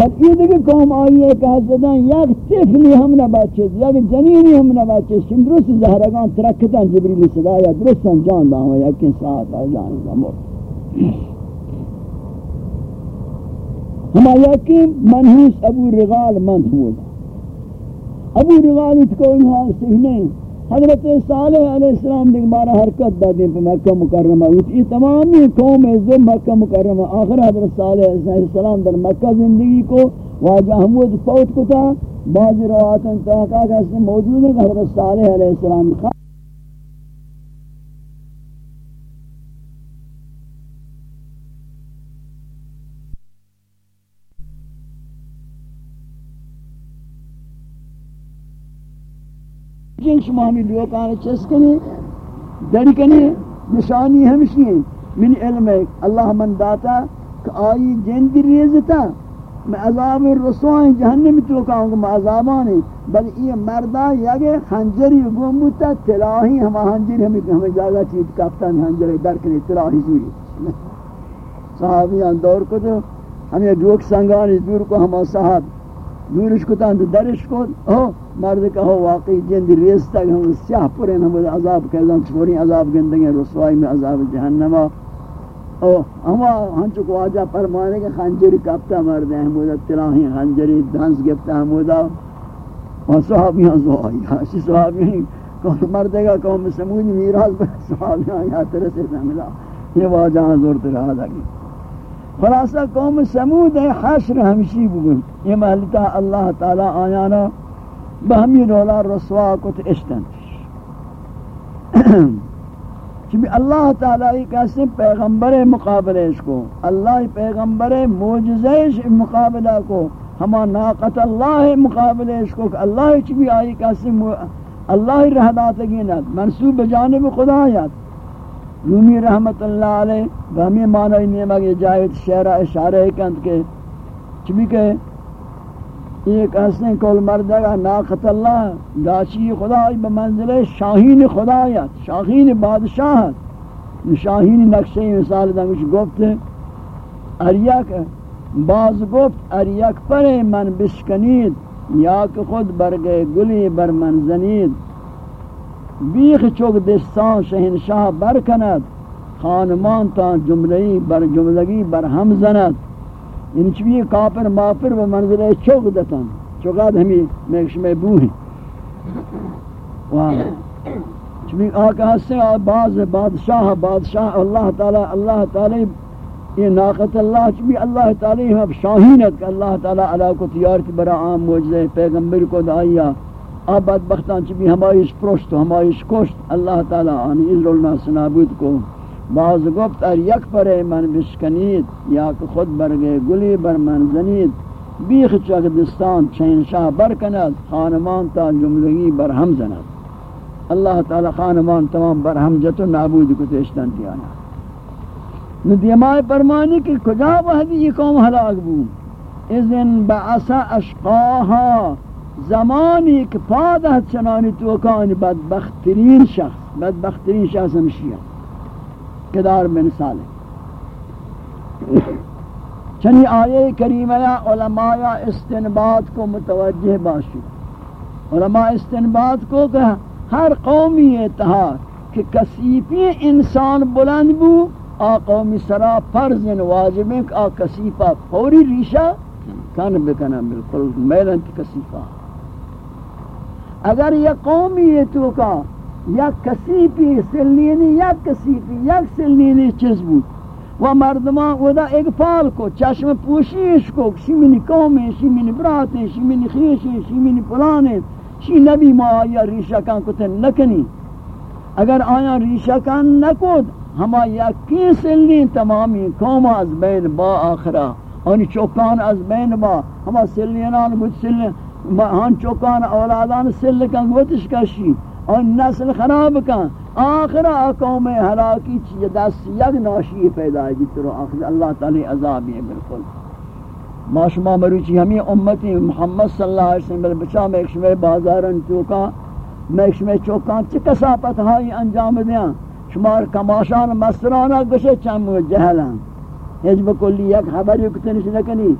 بل یہ دیکھ قوم آئی ہے کہ حضرت یک طفلی ہم نہ بچے یک جنینی ہم نہ بچے شن درست زہرگان ترکتاں جبریل صدا یا درستاں جان دا ہوا یکن ساعت آئی جان دا مرد. ہما یقین منحوس ابو رغال مند ہوا ابو روایت کو انہا صحیح نہیں۔ حضرت صالح علیہ السلام نے بارا حرکت دا دیں پہ مکہ مکرمہ۔ یہ تمامی قوم عزم مکہ مکرمہ۔ آخر حضرت صالح علیہ السلام در مکہ زندگی کو واجہ حمود فوت کو تھا بعض رواتن تحقاق موجود ہے حضرت صالح علیہ السلام خواہ شما ہمیں لوکان چس کنی دڑی کنی نشانی ہمشی ہیں۔ من علم ہے، اللہ من داتا کہ آئی جند ریزتا، میں عذاب رسوائیں جہنم توکاؤں گا، میں عذابانے بل یہ مردہ یگے خنجری گومتا تلاہی ہما خنجری ہمیں ہمیں جاگا چیز کافتا میں خنجری در کنی تلاہی سوری صحابیان دور کو تو ہمیں جوک سنگانی دور کو ہما صحاب دورش کو تاند درش کو او مرد کا ہو واقعی جند ریز تک ہم سیاہ پورین ہم عذاب کہلان چھوڑی عذاب گندگی رسوائی میں عذاب جہنم او ہما ہنچو کو آجا فرمانے کہ خنجری کپتا مرد ہیں ہمودا تلاہی خنجری، دھنس گفتا ہمودا و صحابیاں زوائی ہاشی صحابیاں کون مرد کا قوم سمونی میراز پر صحابیاں یا ترسے سملا یہ واجہ ہاں زورت رہا لگی خلاصہ، قوم سمود ہے، حشر ہمشی بگن۔ یہ محلتا اللہ تعالی آیانا۔ بہمی رولا رسوا کت اشتن. چبی اللہ تعالی کہتے پیغمبر مقابلے اس کو، اللہ پیغمبر موجزہ مقابلہ کو، ہما ناقت اللہ مقابلے اس کو کہ اللہ چبی آئی کہتے اللہ رہدات گینت منصوب بجانب خدایت رومی رحمت اللہ علیہ بہمی معنی نیمہ کے جائد شہرہ اشارہ کند کے چبی کہ ایک حسن کول مردگا ناقت اللہ داشی خدای بمنزل شاہین خدایت شاہین بادشاہت شاہین نقشہ مثال دنگش گفت اریک باز گفت اریک پر من بشکنید یا کہ خود برگے گلی بر من زنید بیخ چوک دستان شہنشاہ برکند، خانمان تا جملئی بر جملگی بر ہم زند۔ یعنی چوی کافر، مافر و منظر چوک دتن چوکات ہمی میکش میں بو ہیں چوی آقا حسن باز بادشاہ بادشاہ اللہ تعالی اللہ تعالی یہ ناقت اللہ چوی اللہ تعالی ہم شاہینت کہ اللہ تعالی علیہ کو تیارت برا عام موجزہ پیغمبر کو دائیا آباد بختان چی بھی ہمائیش پرشت و ہمائیش کشت۔ اللہ تعالی آنی ازر الناس نابود کو۔ بعض گفت ار یک پر من بشکنید یا کہ خود برگے گلی بر من زنید. بیخ چک دستان چین شاہ برکند خانمان تا جملگی بر ہم زند. اللہ تعالی خانمان تمام بر ہم جت و نابود کو تشتن دیانا. ندیمائی پرمانی کی کجا وحدی یہ قوم حلاق بو اذن بعث اشقاها. زمانی که پادہ چنانی توکانی بدبخترین شخص بدبخترین شخص ہمشیہ کدار بن صالح چنی آیے کریمہ علماء استنباد کو متوجہ باشی۔ علماء استنباد کو کہ ہر قومی اتحاد کہ کسیفی انسان بلند بو، آ قومی سرا فرض واجب ہے کہ آ کسیفہ فوری ریشہ کن بکنا بالکل میلن کی کسیفہ۔ اگر یہ قومی یہ تو کا یا کسی پی سلینی یا کسی پی یا سلینی چیز بود. و مردمان ودا اگفال کو، چشم پوشیش کو شی منی قومی شی منی براتی شی منی خیشی شی منی پلانی شی نبی ما آیا ریشکان کتن نکنی؟ اگر آیا ریشکان نکود، ہما یکی سلین تمامی قوم از بین با آخرہ آنی چوکان از بین با، ہما سلینان بود، سلین ہن چوکان اولادان سل کن گوتش کشی. ان نسل خراب کن. آخر قوم ہلاکی چیز دست یک ناشی پیدا ہے جتر آخر. اللہ تعالی عذاب ہے بالکل. ما شما مروچی ہمیں امتی محمد صلی اللہ علیہ وسلم بچا میں ایک شمی بازارن چوکان میں ایک شمی چوکان چی کساپت ہائی انجام دیاں شمار کماشان مسترانا گوشے چمو جہلان ہیچ بکلی یک خبری کتنش نکنی،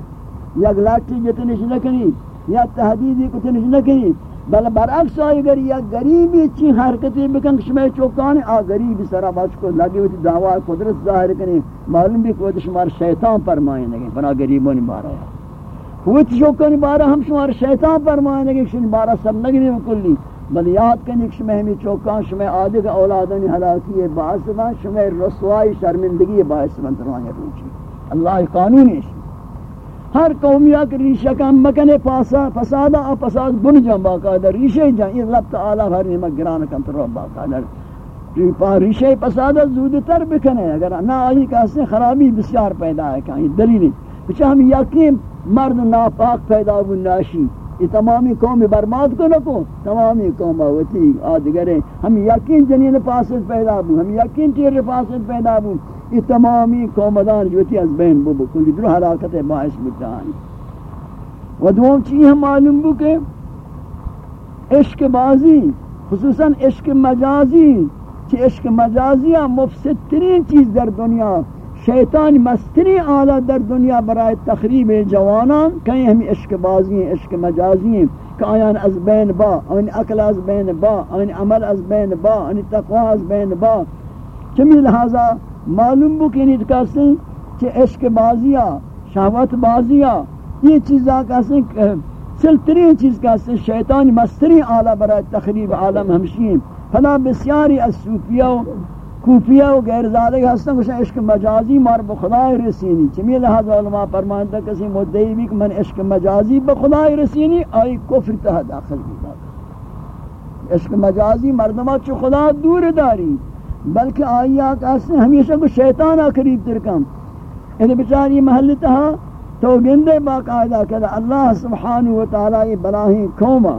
یک لاٹی جتنش نکنی یا تحدیدی کتنش نکنی بل برعکس آئی اگر یک غریبی چی حرکتی بکن شما چوکان آ غریبی سرا باچ کو لگی ہوتی دعوی قدرت ظاہر کنی، معلوم بھی کوئی شمار شیطان فرمائیں لگے بنا غریبوں بارا ہے۔ ہوتی چوکانی بارا ہم شمار شیطان فرمائیں لگے شن بارا سب نگنی کلی۔ بل یاد کنی کہ شما ہمیں چوکان شما آدھے کا اولادانی حلاکی باعث بان شما رسوائی شرمندگی باعث بان تروانی روچی۔ اللہ قانون ہے۔ ہر قومیہ کے ریشہ کام مکنے پاسا فسادہ اور فساد بن جان باقاعدہ ریشہ جان یہ رب تعالی ہر نمک گران کن تو رب باقاعدہ ریشہ فسادہ زود تر بکنے اگر نہ آئی کہ خرابی بسیار پیدا ہے کہیں دلیل بچہ ہم یقین مرد ناپاک پیدا ہو، ناشی۔ یہ تمامی قوم برباد کو نکو، تمامی قوم آوتی آدگرے۔ ہم یقین جنین پاسد پیدا ہو ہم یقین تیر پاسد پیدا ہو یہ تمامی قومدان جو تھی از بین بو بکل در حلاکت باعث بتانی و دوم چیز ہم معلوم بو کہ عشق بازی، خصوصا عشق مجازی، چی عشق مجازی مفسد ترین چیز در دنیا شیطان مستری آلہ در دنیا برای تخریب جوانان، کہیں ہمیں عشق بازی ہیں، عشق مجازی ہیں، کہ آیان از بین با آن اقل از بین با آن عمل از بین با آن تقوی از بین با. چمی لہذا معلوم بو کہ نہیں کہتے کہ عشق بازیاں، شہوت بازیاں، یہ چیزاں کہتے ہیں سلترین چیز کہتے شیطان مستری آلہ برای تخریب عالم ہمشین فلا بسیاری از صوفیہ کوفیہ و غیر زادہ ہستن کچھ عشق مجازی مار بخدای رسینی. چمی لہذا علماء فرمانتا کسی مدعی بھی کہ من عشق مجازی بخدای رسینی، آئی کفر تہ داخل بھی عشق مجازی مردمہ چو خدا دور داری، بلکہ آئی آقا سے ہمیشہ کو شیطان قریب ترکم انہیں بچاری محل تہا تو گندے باقاعدہ کہ اللہ سبحانہ وتعالی یہ بلاہی قوما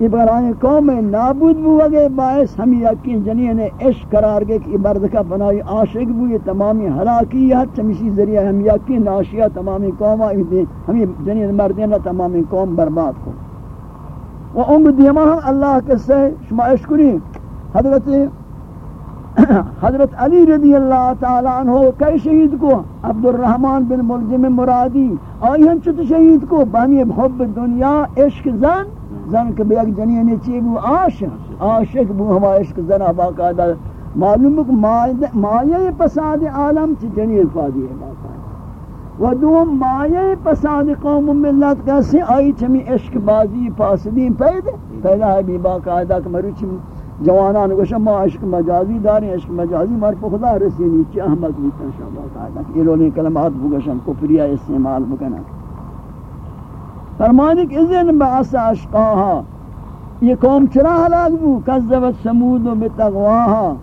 یہ بلاہی قوم نابود بو وگے باعث ہم یقین جنین عشق قرار گئے کہ مرد کا بنائی عاشق بو، یہ تمامی حلاکیت چمیشی ذریعہ ہم یقین ناشیہ تمامی قوم آئی قوما ہمیں جنین مردین تمامی قوم برباد کو و ام دیمہ اللہ کے سے شما عشقری حضرت [COUGHS] حضرت علی رضی اللہ تعالی عنہ کئی شہید کو؟ عبد الرحمن بن ملجم مرادی، آئی ہم چھت شہید کو؟ بہمی حب دنیا عشق زن زن کے بیک جنینی چی بو، عاشق. عاشق بو ہما عشق زن باقاعدہ معلوم کہ مایہ پساد عالم چی جنین فادی ہے باقاعدہ و دوم مایہ پساد قوم ملت کیسے آئی چمی عشق بازی پاسدین پیدا پیدا ہے بھی باقاعدہ کہ مروچی جوانان گوشا، ما عشق مجازی داریں عشق مجازی مار پہ خدا رسینی چی احمد بیتا شاہ قاعدہ کہ یہ کلمات بگشن کفریہ استعمال بکنا فرمانی کہ اذن بعث عشقاها یہ قوم چرا حلاک بو کذبت سمود و بتغواها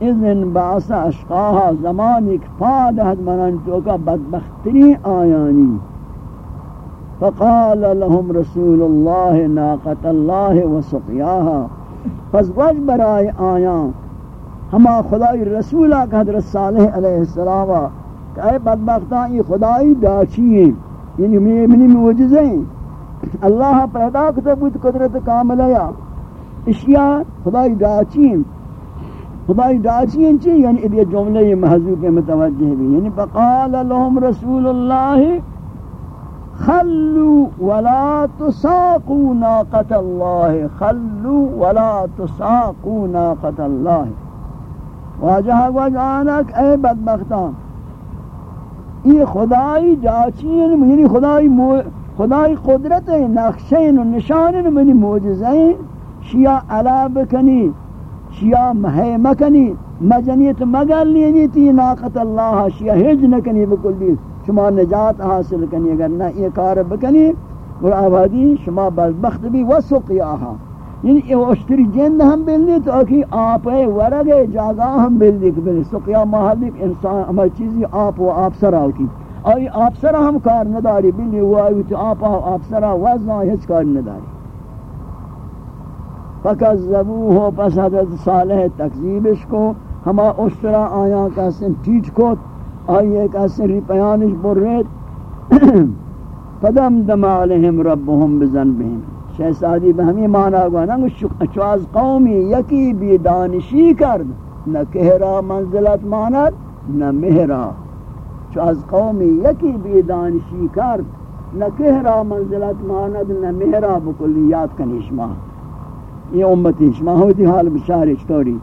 اذن بعث عشقاها زمان ایک فاد حد منان توکا بدبختری آیانی. فقال لهم رسول الله ناقة الله وسقياها پس وج برائے آیاں ہما خدای رسولہ کہ حضرت صالح علیہ السلام کہ اے بدبختان، یہ خدای داچی ہیں۔ یعنی میں ابنی منی موجزیں اللہ پیدا کتا بود قدرت کاملہ یا اشیاء خدای داچی ہیں۔ خدای داچی ہیں چی؟ یعنی ادھے جملے یہ محضوب متوجہ بھی۔ یعنی فقال لهم رسول اللہ خلو ولا تساقوا ناقة الله خلو ولا تساقوا ناقة الله۔ واجہ وجانک اے بدبختان یہ خدای جاچین یعنی خدای مو خدای قدرت نقشین و نشانین منی موجزین شیعہ علا بکنی شیعہ محی مکنی مجنیت مگر لینی تی ناقت اللہ، شیعہ ہج نکنی بکل دیت شما نجات حاصل کنی، اگر نہ یہ کار بکنی، اور آبادی شما بدبخت بھی وسقیاها یعنی یہ اشتری جند ہم بلدی تو اکی آپ ورگ جاگا ہم بلدی کہ بلدی سقیا محلی انسان ہمیں چیزی آپ و آپ سرا کی۔ آئی آپ سرا ہم کار نداری بلدی وہ آئی تو آپ آو آپ سرا وزنا ہیچ کار نداری۔ فکذبوه پس حضرت صالح تکذیبش کو، ہما اشترا آیا کا سن ٹیٹ کو آئی ایک اثری پیانش برید [CLEARS THROAT] فدم دم علیہم ربهم بزنبهم شہزادی بہمی معنی گو نا چواز قومی یکی بی دانشی کرد نہ کہرا منزلت ماند نہ مہرا چو از قومی یکی بیدانشی کرد نہ کہرا منزلت ماند نہ مہرا بکلی یاد کنیش ماہ یہ امتی شما ہوتی حال بشار چطوری؟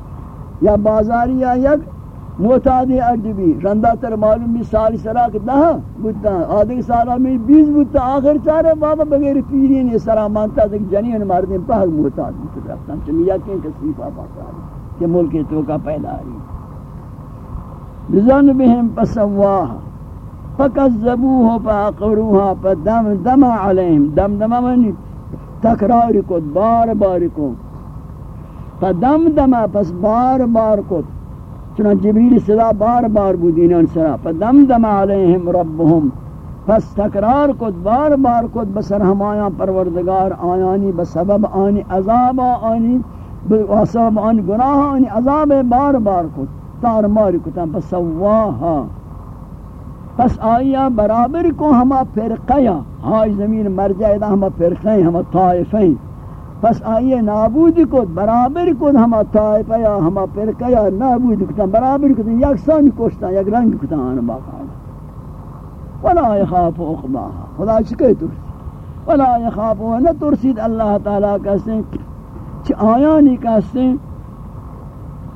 یا بازاری یا یک معتادی اردبی رندہ تر معلوم بھی سالی سراک دہا بودتا ہاں۔ آدھے سالہ میں بیس بودتا ہاں، آخر چارے بابا بغیر پیرین یہ سرا مانتا تک جنین مردین پہل معتاد بودتا رفتن چمی یقین کسی پاپا کاری کہ ملک تو کا پیدا رہی بزن بهم پسواها فکذبوه فاقروها فدم دم علیهم دم دم منی تکرار کد، بار بار کد۔ فدم دم پس بار بار کد۔ چنان جبریل صدا بار بار بود اینان سرا، فدم دم علیہم ربهم پس تکرار کد، بار بار کد، بسر ہم ہمایاں پروردگار آیانی، بسبب آنی عذاب آنی، بسبب آنی گناہ آنی، عذاب بار بار کد، تار ماری کتا پس سواہا۔ پس آیا برابر کو ہما فرقیا ہائی زمین مرجع دا ہما فرقیں ہما طائفیں پس آئیے نابود کو برابر کو ہما طائفہ یا ہما پرکہ یا نابود کو برابر کو یک سانی کوشتا یک رنگ کو آن باقا ولا يخاف اقباها خدا چکے ترسی؟ ولا يخاف و نہ ترسید اللہ تعالی کہتے ہیں چھ آیانی کہتے ہیں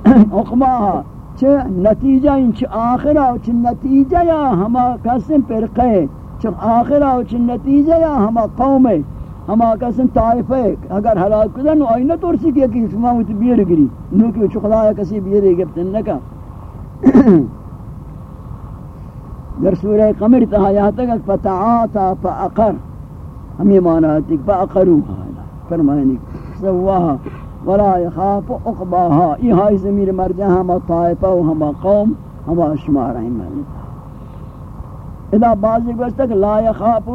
اقباها چھ نتیجہ ان چھ آخرہ چھ نتیجہ یا ہما کہتے ہیں پرکہ چھ آخرہ چھ نتیجہ یا ہما قوم ہما کسن طائف ہے اگر ہلاک کدن نو آئینہ ترسی کیا کہ شما ہوتی بیر گری نو کہ چو خدا کسی بیر گفتن نکا در سورہ قمر تہا یہاں تک فتعاتا فاقر ہمیں مانا ہے فاقروها فرمائنی سواها ولا يخاف اقباها یہ ہائی زمیر مرجع ہما طائفہ و ہما قوم ہما شمار رحمہ اذا بعضی گوشت لا يخاف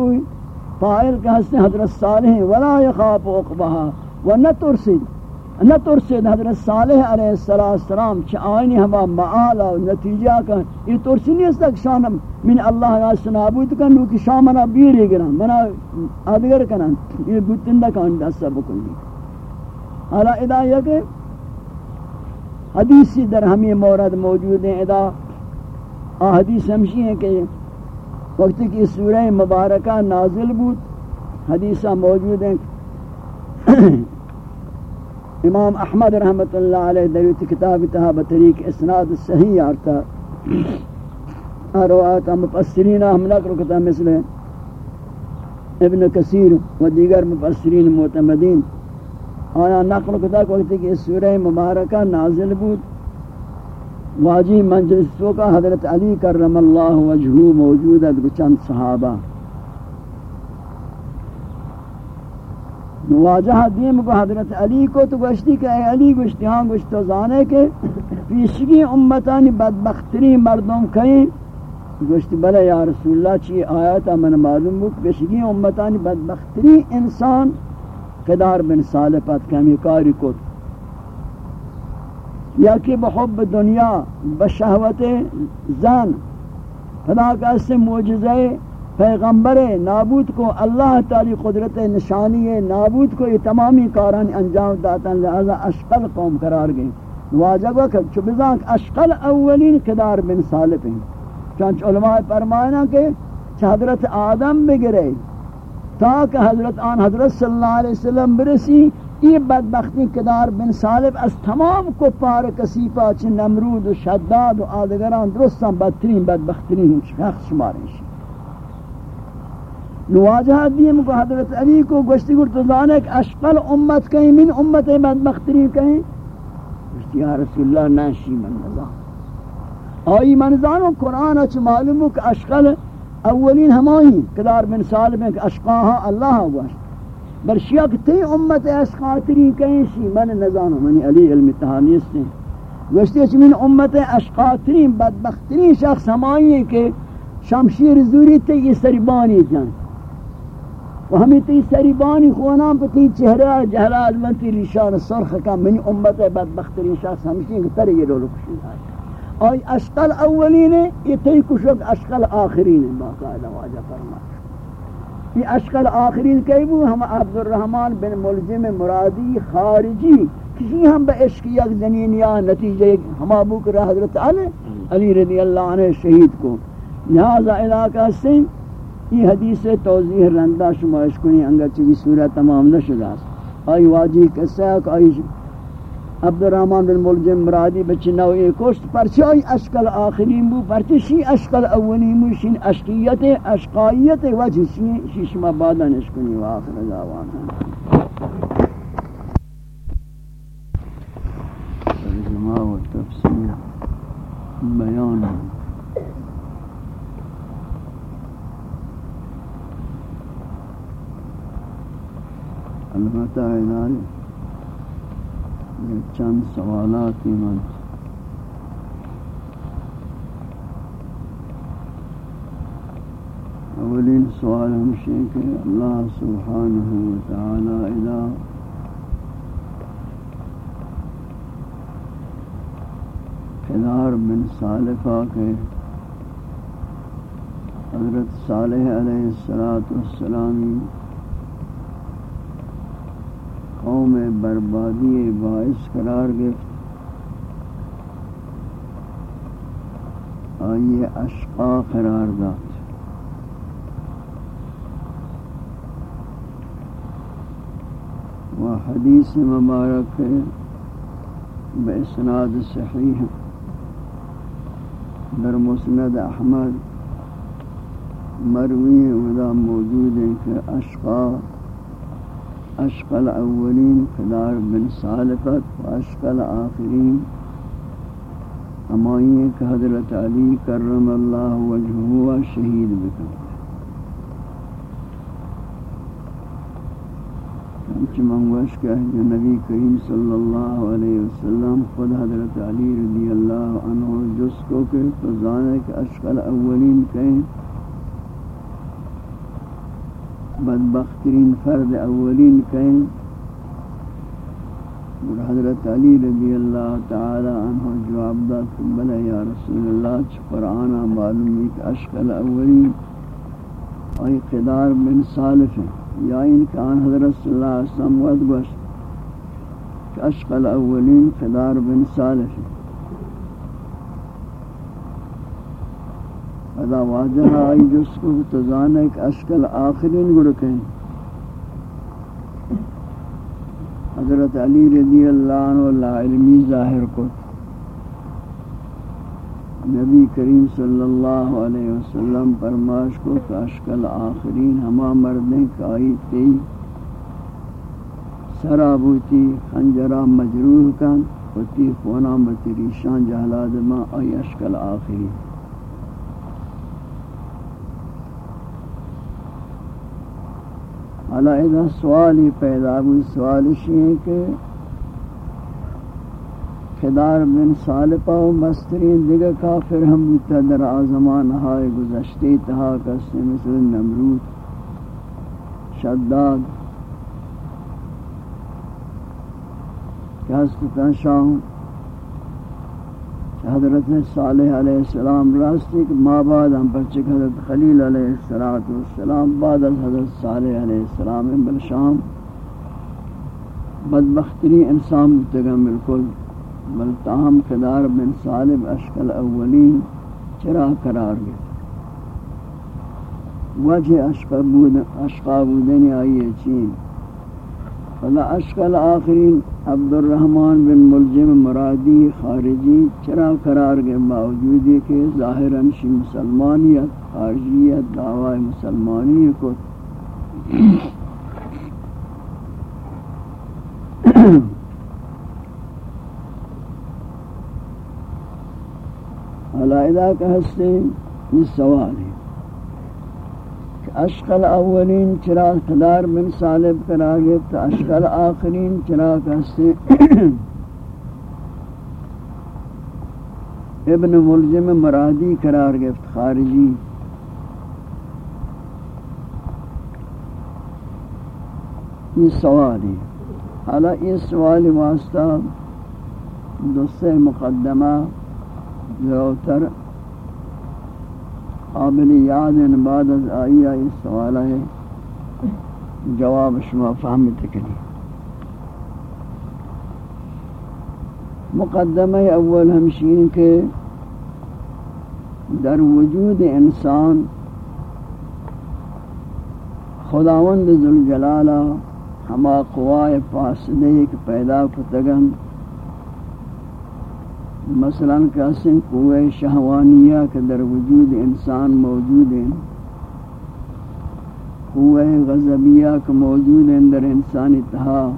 فائل کا حسن حضرت صالح ولا يخاف عقبها ونترسد نترسد حضرت صالح علیہ السلام چھ آئینی ہما معالا و نتیجہ کا یہ ترسی نہیں اس تک شانم من اللہ یا سنابود کن، نو کی شام منا بیری گرن، منا آدگر کنن۔ یہ بوتندہ کن دستا بکنی حالا ادا یہ کہ حدیثی در ہمیں مورد موجود ہیں، ادا آ حدیث ہمشی ہیں کہ وقت کی سورہ مبارکہ نازل بود حدیثہ موجود ہیں۔ [COUGHS] امام احمد رحمت اللہ علیہ دریت کتاب تہا بطریق اسناد صحیح آرتا۔ روایت مفسرین ہم نقل کتا مثل ابن کثیر و دیگر مفسرین معتمدین۔ آیا نقل کتا وقت کی سورہ مبارکہ نازل بود واجی منجلس کا حضرت علی کرم اللہ وجہو موجود ہے چند صحابہ۔ واجہ دیم کو حضرت علی کو تو گشتی کہ اے علی گشتی ہاں گشت زانے کے پیشگی امتانی بدبختری مردم کہیں۔ گشتی بلے یا رسول اللہ، چی آیاتا من معلوم بود پیشگی امتانی بدبختری انسان، قدار بن صالفت کمی کاری کو۔ یا کہ بحب دنیا، بشہوت زن، خدا کا اس سے معجزہ پیغمبر نابود کو، اللہ تعالی قدرت نشانی نابود کو یہ تمامی کاران انجام داتا لہذا اشقل قوم قرار گئی واجب وقت چو اشقل اولین قدار بن صالف ہیں۔ چانچ علماء فرمائنا کہ حضرت آدم بگرے تاکہ حضرت آن حضرت صلی اللہ علیہ وسلم برسی یہ بدبختی قدار بن صالب از تمام کفار کسیفا چھ نمرود و شداد و آدگران درستان بدترین بدبخترین شخص شماریں شی نواجہ دیم کو حضرت علی کو گوشتی گر تو زانے کہ اشقل امت کہیں، من امت بدبخترین کہیں؟ گوشتی یا رسول اللہ ناشی من نظام. آئی منظان و قرآن اچھ معلوم کہ اشقل اولین ہمائی قدار بن صالب ہیں کہ اشقاہا اللہ ہاں گوشت برشیا کہ تی امت اس خاطری کہیں سی من نزانو منی علی علم تحانیست ہیں گوشتی چھ من امت اشقاترین بدبخترین شخص ہمائی ہیں کہ شمشیر زوری تی یہ سریبانی جان. و ہمیں تی سریبانی خوانام پہ تی چہرہ جہرات من تی لیشان سرخ کا منی امت بدبخترین شخص ہمشی کہ تر یہ لولو کشی آئی آئی اشقل اولین ہے یہ تی کشک اشقل آخرین ہے، باقاعدہ واجہ فرمائے یہ اشکل آخرین کئی بو ہم عبد الرحمن بن ملزم مرادی خارجی کسی ہم با عشق یک جنین یا نتیجہ ہما بکر حضرت علی علی رضی اللہ عنہ شہید کو۔ لہذا علاقہ سے یہ حدیث توضیح رندہ شما اشکنی انگا چکی سورہ تمام نشدہ۔ آئی واجی قصہ ہے کہ آئی عبد الرحمن بن ملجم مرادی بچی نوعی کشت. پرچی آئی اشکال آخرین بو پرچی شی اشکال اولین بو، شین اشقیت اشقائیت وجہ شی شما بعدا نشکنی و آخر دعوانا ترجمہ و تفسیر بیان. البتہ ادارے یہ چند سوالات من؟ اولین سوال ہمشے کہ اللہ سبحانہ وتعالی إذا خدار بن صالفہ کے حضرت صالح علیہ السلام قوم بربادی باعث قرار گرفت. آئیے اشقا قرار داد. و حدیث مبارک باسناد صحیح در مسند احمد مروی ودا موجود ہے کہ اشقا اشق الاولین خدار بن صالفت و اشق الاخرین۔ ہمائی کہ حضرت علی کرم اللہ وجہو و شہید بکن چنچہ منگوش کہ جو نبی کریم صلی اللہ علیہ وسلم، خود حضرت علی رضی اللہ عنہ جس کو کہ تو زانے کہ اشق الاولین کہیں بدبخترین فرد اولین کہیں۔ اور حضرت علی رضی اللہ تعالی عنہ جواب داد بلے یا رسول اللہ، چھ قرآن معلومی کہ اشکال اولین آئی قدار بن صالف ہیں، یا ان کان حضرت صلی اللہ علیہ وسلم ود گوشت کہ اشکال اولین قدار بن صالف ہیں۔ ادا واجہ آئی جس کو تزانے کہ اشکل آخرین گرکیں حضرت علی رضی اللہ عنہ اللہ علمی ظاہر کو۔ نبی کریم صلی اللہ علیہ وسلم فرماش کو کہ آخرین ہما مردیں کہ آئی تی سرابوتی خنجرہ مجروح کن و تی خونا بتریشان جہلاد ما آئی اشکل آخرین۔ حالا اذا سوالی پیدا ہوئی سوال ہے کہ خدار بن صالپا و مسترین دیگر کافر ہم بودتا در آزمان ہائے گزشتی تہا کسے مثل نمرود، شداد کہ ہستتا شاہوں؟ حضرت صالح علیہ السلام راستی کہ ما بعد ہم پر حضرت خلیل علیہ السلام بعد از حضرت صالح علیہ السلام بلشام بدبختری انسان متگم بالکل، بل تاہم قدار بن صالب اشکل اولین چرا قرار گئے۔ وجہ اشقا بودن آئیے چین۔ فلا اشکل آخرین عبد الرحمن بن ملجم مرادی خارجی چرا قرار کے باوجود کہ ظاہر شی مسلمانیت، خارجیت، دعوی مسلمانی کو [CLEARS THROAT] علیحدہ کا ہستے یہ سوال ہے۔ اشقل اولین چرا قدار بن صالب کرا گئے تو اشقل آخرین چرا کہستے ابن ملزم مرادی قرار گفت خارجی. یہ سوال ہے. حالا یہ سوال واسطہ دوسرے مقدمہ زیوتر قابل یاد ان بعد از آئی آئی سوال ہے جواب شما فہمت کنی مقدمہ اول ہمشین کے در وجود انسان خداوند ذوالجلالہ ہما قوائے فاسدے ایک پیدا کتگن۔ مثلا کہتے قوائے شہوانیہ کے در وجود انسان موجود ہیں قوائے غضبیہ کے موجود ہیں در انسان اتحا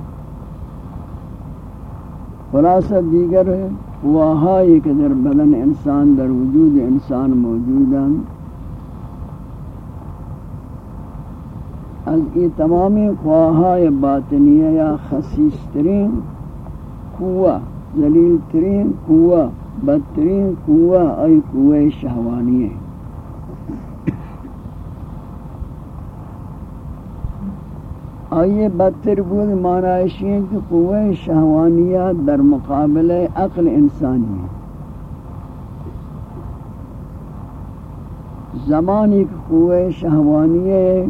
خلاصہ دیگر ہے، قواہائی کے در بدن انسان در وجود انسان موجود ہیں۔ از یہ تمامی خواہائی باطنیہ یا خصیصترین قوہ۔ ذلیل ترین قوہ، بدترین قوہ ای قوہ شہوانی ہے۔ آئیے بدتر بود معنی ہے کہ قوہ شہوانیہ در مقابل عقل انسانی ہے۔ زمانی کی قوہ شہوانیہ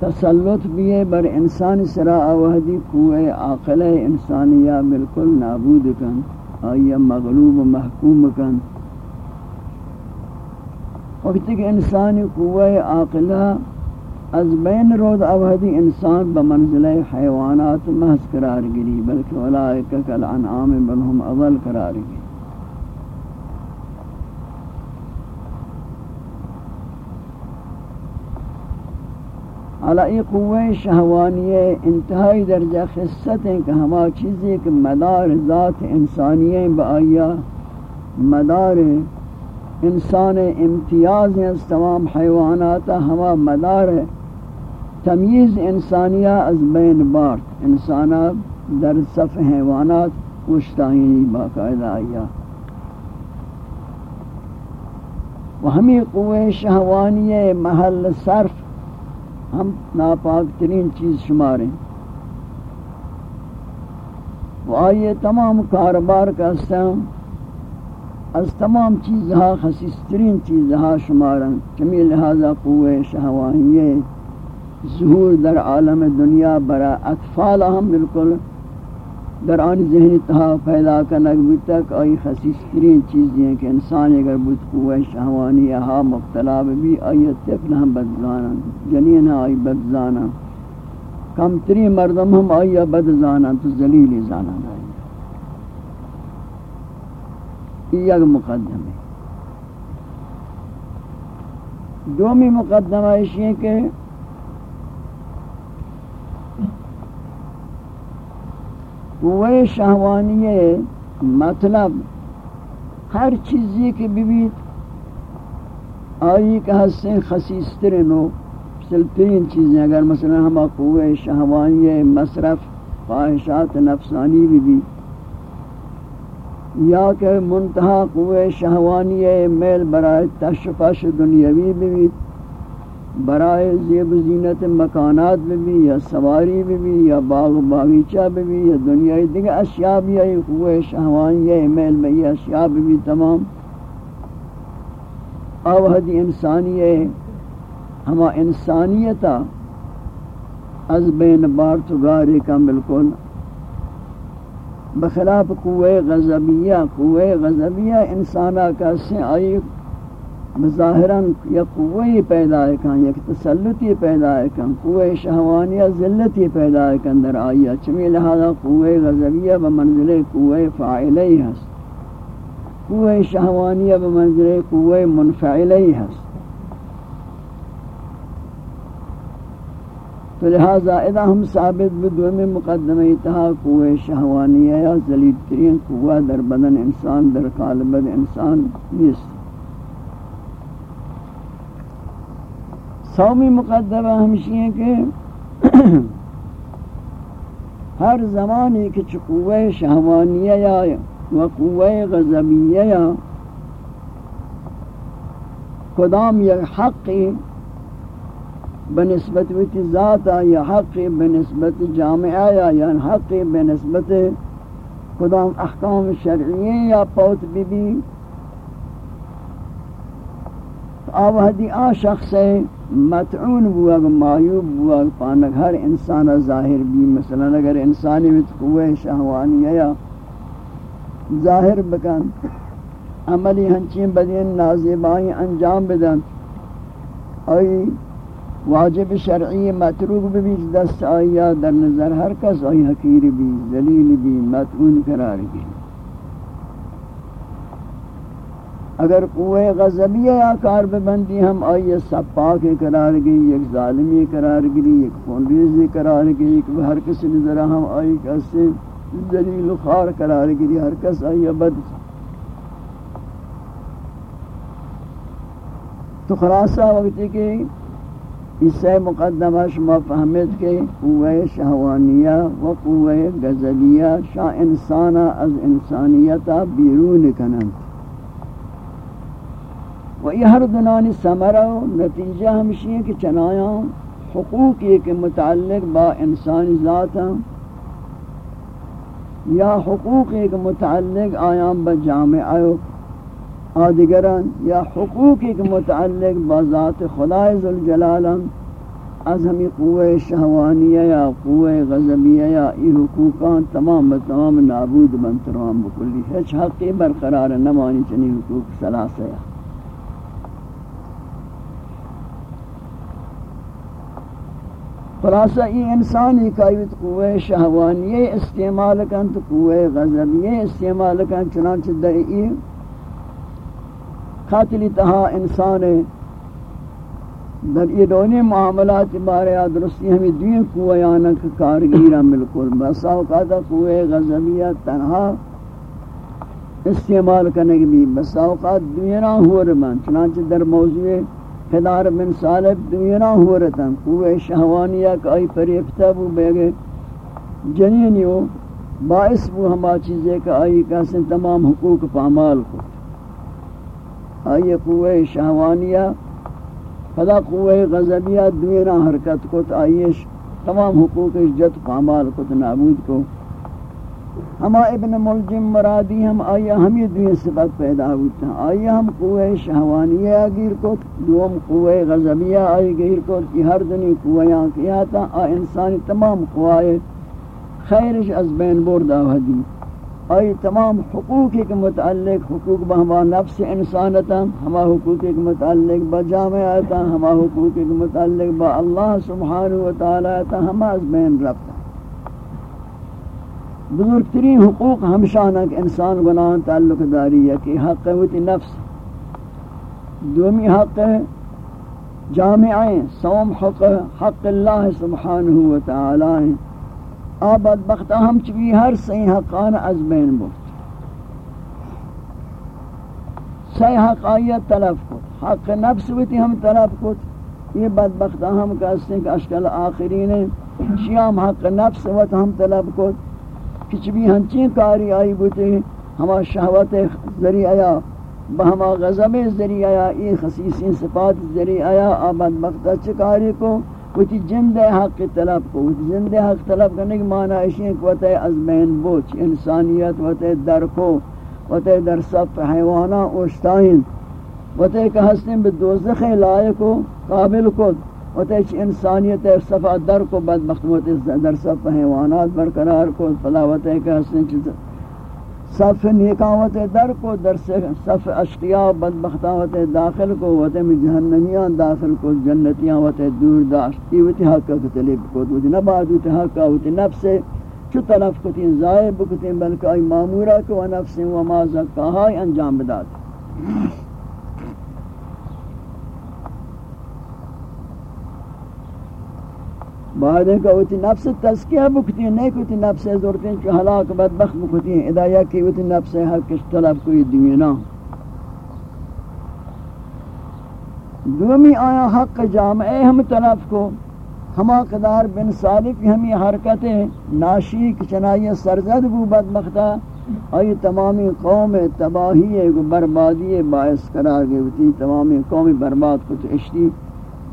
تسلط بھی بر انسان سرا اوہدی قوہ عقل انسانیہ بالکل نابود کن آئیے مغلوب محکوم کن۔ وقت کہ انسانی قوہ عقلہ از بین رود اوہدی انسان بمنزل حیوانات محض قرار گری بلکہ اولائکہ کالعنام بلہم اضل قرار گری علائی قوہ شہوانی انتہائی درجہ خصت ہیں کہ ہما چیزیں کہ مدار ذات انسانی بآیا مدار انسان امتیاز ہیں از تمام حیوانات ہما مدار تمیز انسانیہ از بین بارت انسانا در صف حیوانات وشتاہینی باقاعدہ آیا و ہمیں قوہ شہوانی محل صرف ہم ناپاک ترین چیز شماریں وہ آئیے تمام کاروبار کا سم از تمام چیزہا خصیصترین چیزها شمارن۔ چمی لہذا قوه شهوانیه ظہور در عالم دنیا برا اطفال هم بالکل در آن ذہنی تہا پیدا کنک بھی تک آئی خصیص ترین چیزیں ہیں کہ انسان اگر بود قوہ شہوانی ہا مبتلا بھی آئی طفل ہم بدزانا جنین آئی بدزانا کم ترین مردم ہم آئی بدزانا تو ذلیل زانا دائی یہ ایک مقدم ہے دومی مقدمہ اس یہ کہ قوہ شہوانی مطلب ہر چیزی کے بیت آئی کہ حسن خصیص نو سلطرین چیزیں اگر مثلا ہم قوہ شہوانی مصرف، خواہشات نفسانی بھی بھی یا کہ منتہا قوہ شہوانی میل برائے تشفش دنیاوی بھی بھی برائے زیب زینت مکانات میں بھی یا سواری میں بھی یا باغ باغیچہ میں بھی یا دنیا دیگر اشیاء بھی ہے قوہ شہوان یا میل میں یہ اشیاء بھی, بھی تمام. اوہدی انسانی ہے ہما انسانیتا از بین بار تو گارے کا بالکل بخلاف قوہ غضبیہ قوہ غضبیہ انسانہ کا سے آئی مظاہراً یا قوی پیدا کن یک تسلطی پیدا کن قوی شہوانیہ ذلتی پیدا کن در آئیہ، چمی لہذا قوی غضبیہ بمنزل قوی فاعلی ہست قوی شہوانیہ بمنزل قوی منفعلی ہست تو لہذا اذا ہم ثابت بدو میں مقدمہ اتحا قوی شہوانیہ یا ذلیل ترین قوی در بدن انسان، در قالب انسان نیست. سومی مقدمہ ہمشی ہے کہ [CLEARS THROAT] ہر زمانی کہ قوہ شہوانیہ یا و قوہ غضبیہ یا قدام یا حق بنسبت ویتی ذاتا یا حق بنسبت جامعہ یا یا حق بنسبت قدام احکام شرعیہ یا پوت بی بی آوہدی آ شخص ہے متعون بوا مایوب بوا پانک ہر انسان ظاہر بھی، مثلا اگر انسانی وچ قوہ شہوانی یا ظاہر بکن، عملی ہنچین بدین نازیبائی انجام بدن، آئی واجب شرعی متروک بھی دست آیا در نظر ہر کس آئی حقیر بھی ذلیل بھی متعون قرار گئی اگر قوہ غضبیہ یا کار بندی ہم آئی سب پاک قرار گئی ایک ظالمی قرار گئی ایک خونریزی قرار گئی ایک ہر کس نظر ہم آئی کسی ذلیل خار قرار گئی ہر کس آئی بد تو خلاصہ وقتی کہ اس سے مقدمہ شما فہمت کے قوہ شہوانیہ و قوہ غزلیہ شاہ انسانہ از انسانیتا بیرون کنند۔ و یہ ہر دنانی سمرہ و نتیجہ ہمشی ہے کہ چنایاں حقوق یہ کہ متعلق با انسانی ذات ہیں۔ یا حقوق ایک متعلق آیام با جامعہ آدگران یا حقوق ایک متعلق بذات خدا ذوالجلال از ہمی قوہ شہوانیہ یا قوہ غضبیہ یا ای حقوقان تمام تمام نابود من تمام بکلی۔ ہیچ حقی برقرار نمانی چنی حقوق سلاسہ خلاصہ یہ انسانی کایت قوہ شہوانیہ استعمال کن، تو قوہ غضبیہ استعمال کن، چنانچہ در ای تہا انسان در یہ دونی معاملات بارے درستی ہمیں دوئیں کوئی آنک کارگیرہ ملکل بس اوقاتا کوئی غزبیہ تنہا استعمال کرنے کی بھی بس اوقات دوئینا ہو رمان چنانچہ در موضوع خدار بن صالب دوئینا ہو رتن کوئی شہوانیہ کئی پریفتہ بو بیگے جنینیو باعث بو ہما چیزیں کہ آئی کہاسن تمام حقوق پامال کو آئی قوہ شہوانیہ فدا قوہ غزبیہ دوینا حرکت کو آئیش تمام حقوق جت پامال کو نابود کو. ہما ابن ملجم مرادی ہم آیا ہم یہ دوئے صفت پیدا ہوتا ہیں آیا ہم قوہ شہوانیہ گیر کو، دوم قوہ غزبیہ آئی گیر کو کہ ہر دنی قوہ کیا تھا آ انسانی تمام قوہ خیرش از بین بردہ حدیث آئی تمام حقوق کے متعلق، حقوق بہما نفس انسانتا، ہما حقوق کے متعلق با جامعاتا ہما حقوق کے متعلق با اللہ سبحانہ وتعالی ہما از بین رفتا۔ بزرگترین حقوق ہمشانہ کہ انسان گناہ تعلق داری ہے کہ حق ہوتی نفس۔ دومی حق جامعیں سوم حق حق اللہ سبحانہ وتعالی آباد بخت ہم چوی ہر سی حقان از بین بود سی حق آیت طلب کو حق نفس بیتی ہم طلب کو یہ بدبخت ہم کہتے ہیں کہ اشکال آخرین ہیں شیام حق نفس وت ہم طلب کو کچھ بھی ہنچین کاری آئی بوتے ہما شہوت ذریعہ بہما غضب ذریعہ یہ خصیصی صفات ذریعہ آباد بختہ چکاری کو وتی جند حق طلب کو جند حق طلب کرنے کی معنی ہے کہ وتے از بین بوچ انسانیت وتے در کو وتے در صف حیوانا اوشتائن وتے کہ ہستن به دوزخ لائق کو قابل کو۔ وتے انسانیت صفا در کو بدبخت وتے در صف حیوانات برقرار کو فلا وتے کہ ہستن صف نیکاوت در کو، در صف اشقیاء بدبختاوت داخل کو وت میں جہنمیان داخل کو، جنتیاں وت دور داشتی وت حق کو طلب کو تو نہ بعد وت حق وت نفس چو طرف کو تین زائب کو تین بلکہ ای مامورہ کو، نفس و ما زکاہا انجام بدات بعد کہ وہ نفس تزکیہ بکتی نہیں کوئی نفس زورتے ہیں کہ ہلاک بدبخت بکتی ہیں ادایہ کی وہ نفس حق کس طلب کوئی دینا دومی آیا حق جامعہ ہم طرف کو؟ ہما قدار بن صالف ہمی حرکتیں ناشی چنائی سرزد بو بدبختہ آئی تمامی قوم تباہی بربادی باعث قرار گئی تمامی قوم برباد کو تو اشتی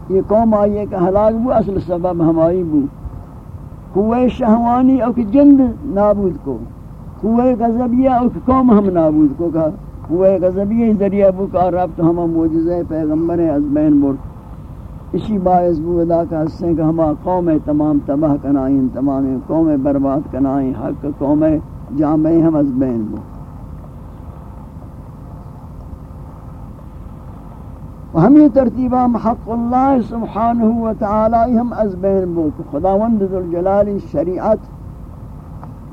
یہ قوم آئیے کہ ہلاک بو، اصل سبب ہمائی بو۔ قوہ شہوانی او کہ جند نابود کو۔ قوہ غضبیہ او کہ قوم ہم نابود کو کہا۔ قوہ غضبیہ ذریعہ بو کا رب تو ہم موجزہ پیغمبر از بین برد۔ اسی باعث بودا کا حصے کہ ہما قوم تمام تباہ کنائیں، تمام قوم برباد کنائیں، حق قوم جامع ہم از بین بو ہم ترتیبہ حق اللہ سبحانہ وتعالی ہم از بین بو خداوند ذوالجلال شریعت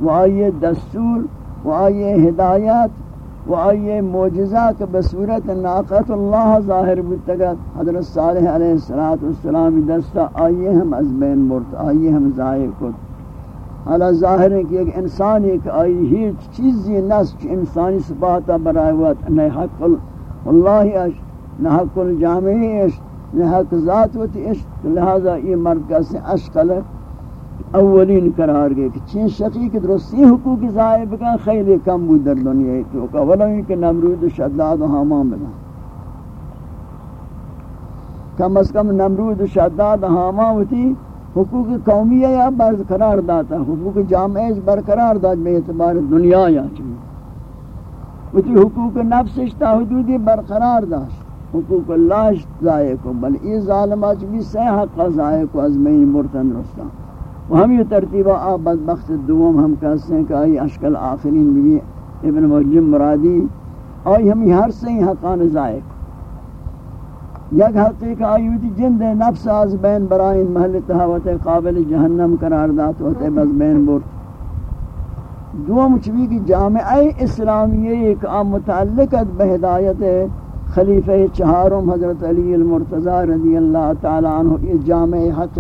و آئیے دستور و آئیے ہدایت و آئیے معجزہ کے بصورت ناقت اللہ ظاہر بتگت حضرت صالح علیہ السلام دستہ آئیے ہم از بین مرت آئیے ہم ظاہر کت حالا ظاہر ہے کہ ایک انسان ایک آئی ہی چیزی نسچ انسانی صفاتہ برائے وقت نہ حق اللہ عشق نہ حق الجامعی عشق، نہ حق ذات و عشق لہذا یہ مرد کا سے اشکل اولین قرار گئے کہ چین شقی کی درستی حقوق ضائع بکن، خیلی کم بود در دنیا ہے تو کہ ولو کہ نمرود شداد و حامان بنا کم از کم نمرود شداد و حامان ہوتی حقوق قومیہ یا برقرار داتا، حقوق جامعہ برقرار دات بے اعتبار دنیا یا چمی ہوتی حقوق نفس تا حدودی برقرار داشت۔ حقوق اللہ ضائع کو بل ای ظالمہ چمی سے حق ضائع کو از میں مرتن رستان و ہم یہ ترتیبہ آ بدبخت دوم ہم کہتے ہیں کہ آئی اشکل آخرین بھی ابن مجم مرادی، آئی ہم ہر سے ہی حقان زائق یک حقیق آئی ہوتی جند نفس از بین برائن محل تحوت قابل جہنم قرار دات ہوتے بس بین برد۔ دوم چوی کی جامعہ اسلامیہ ایک آم متعلقت بہدایت ہے خلیفہ چہارم حضرت علی المرتضی رضی اللہ تعالی عنہ یہ جامع حق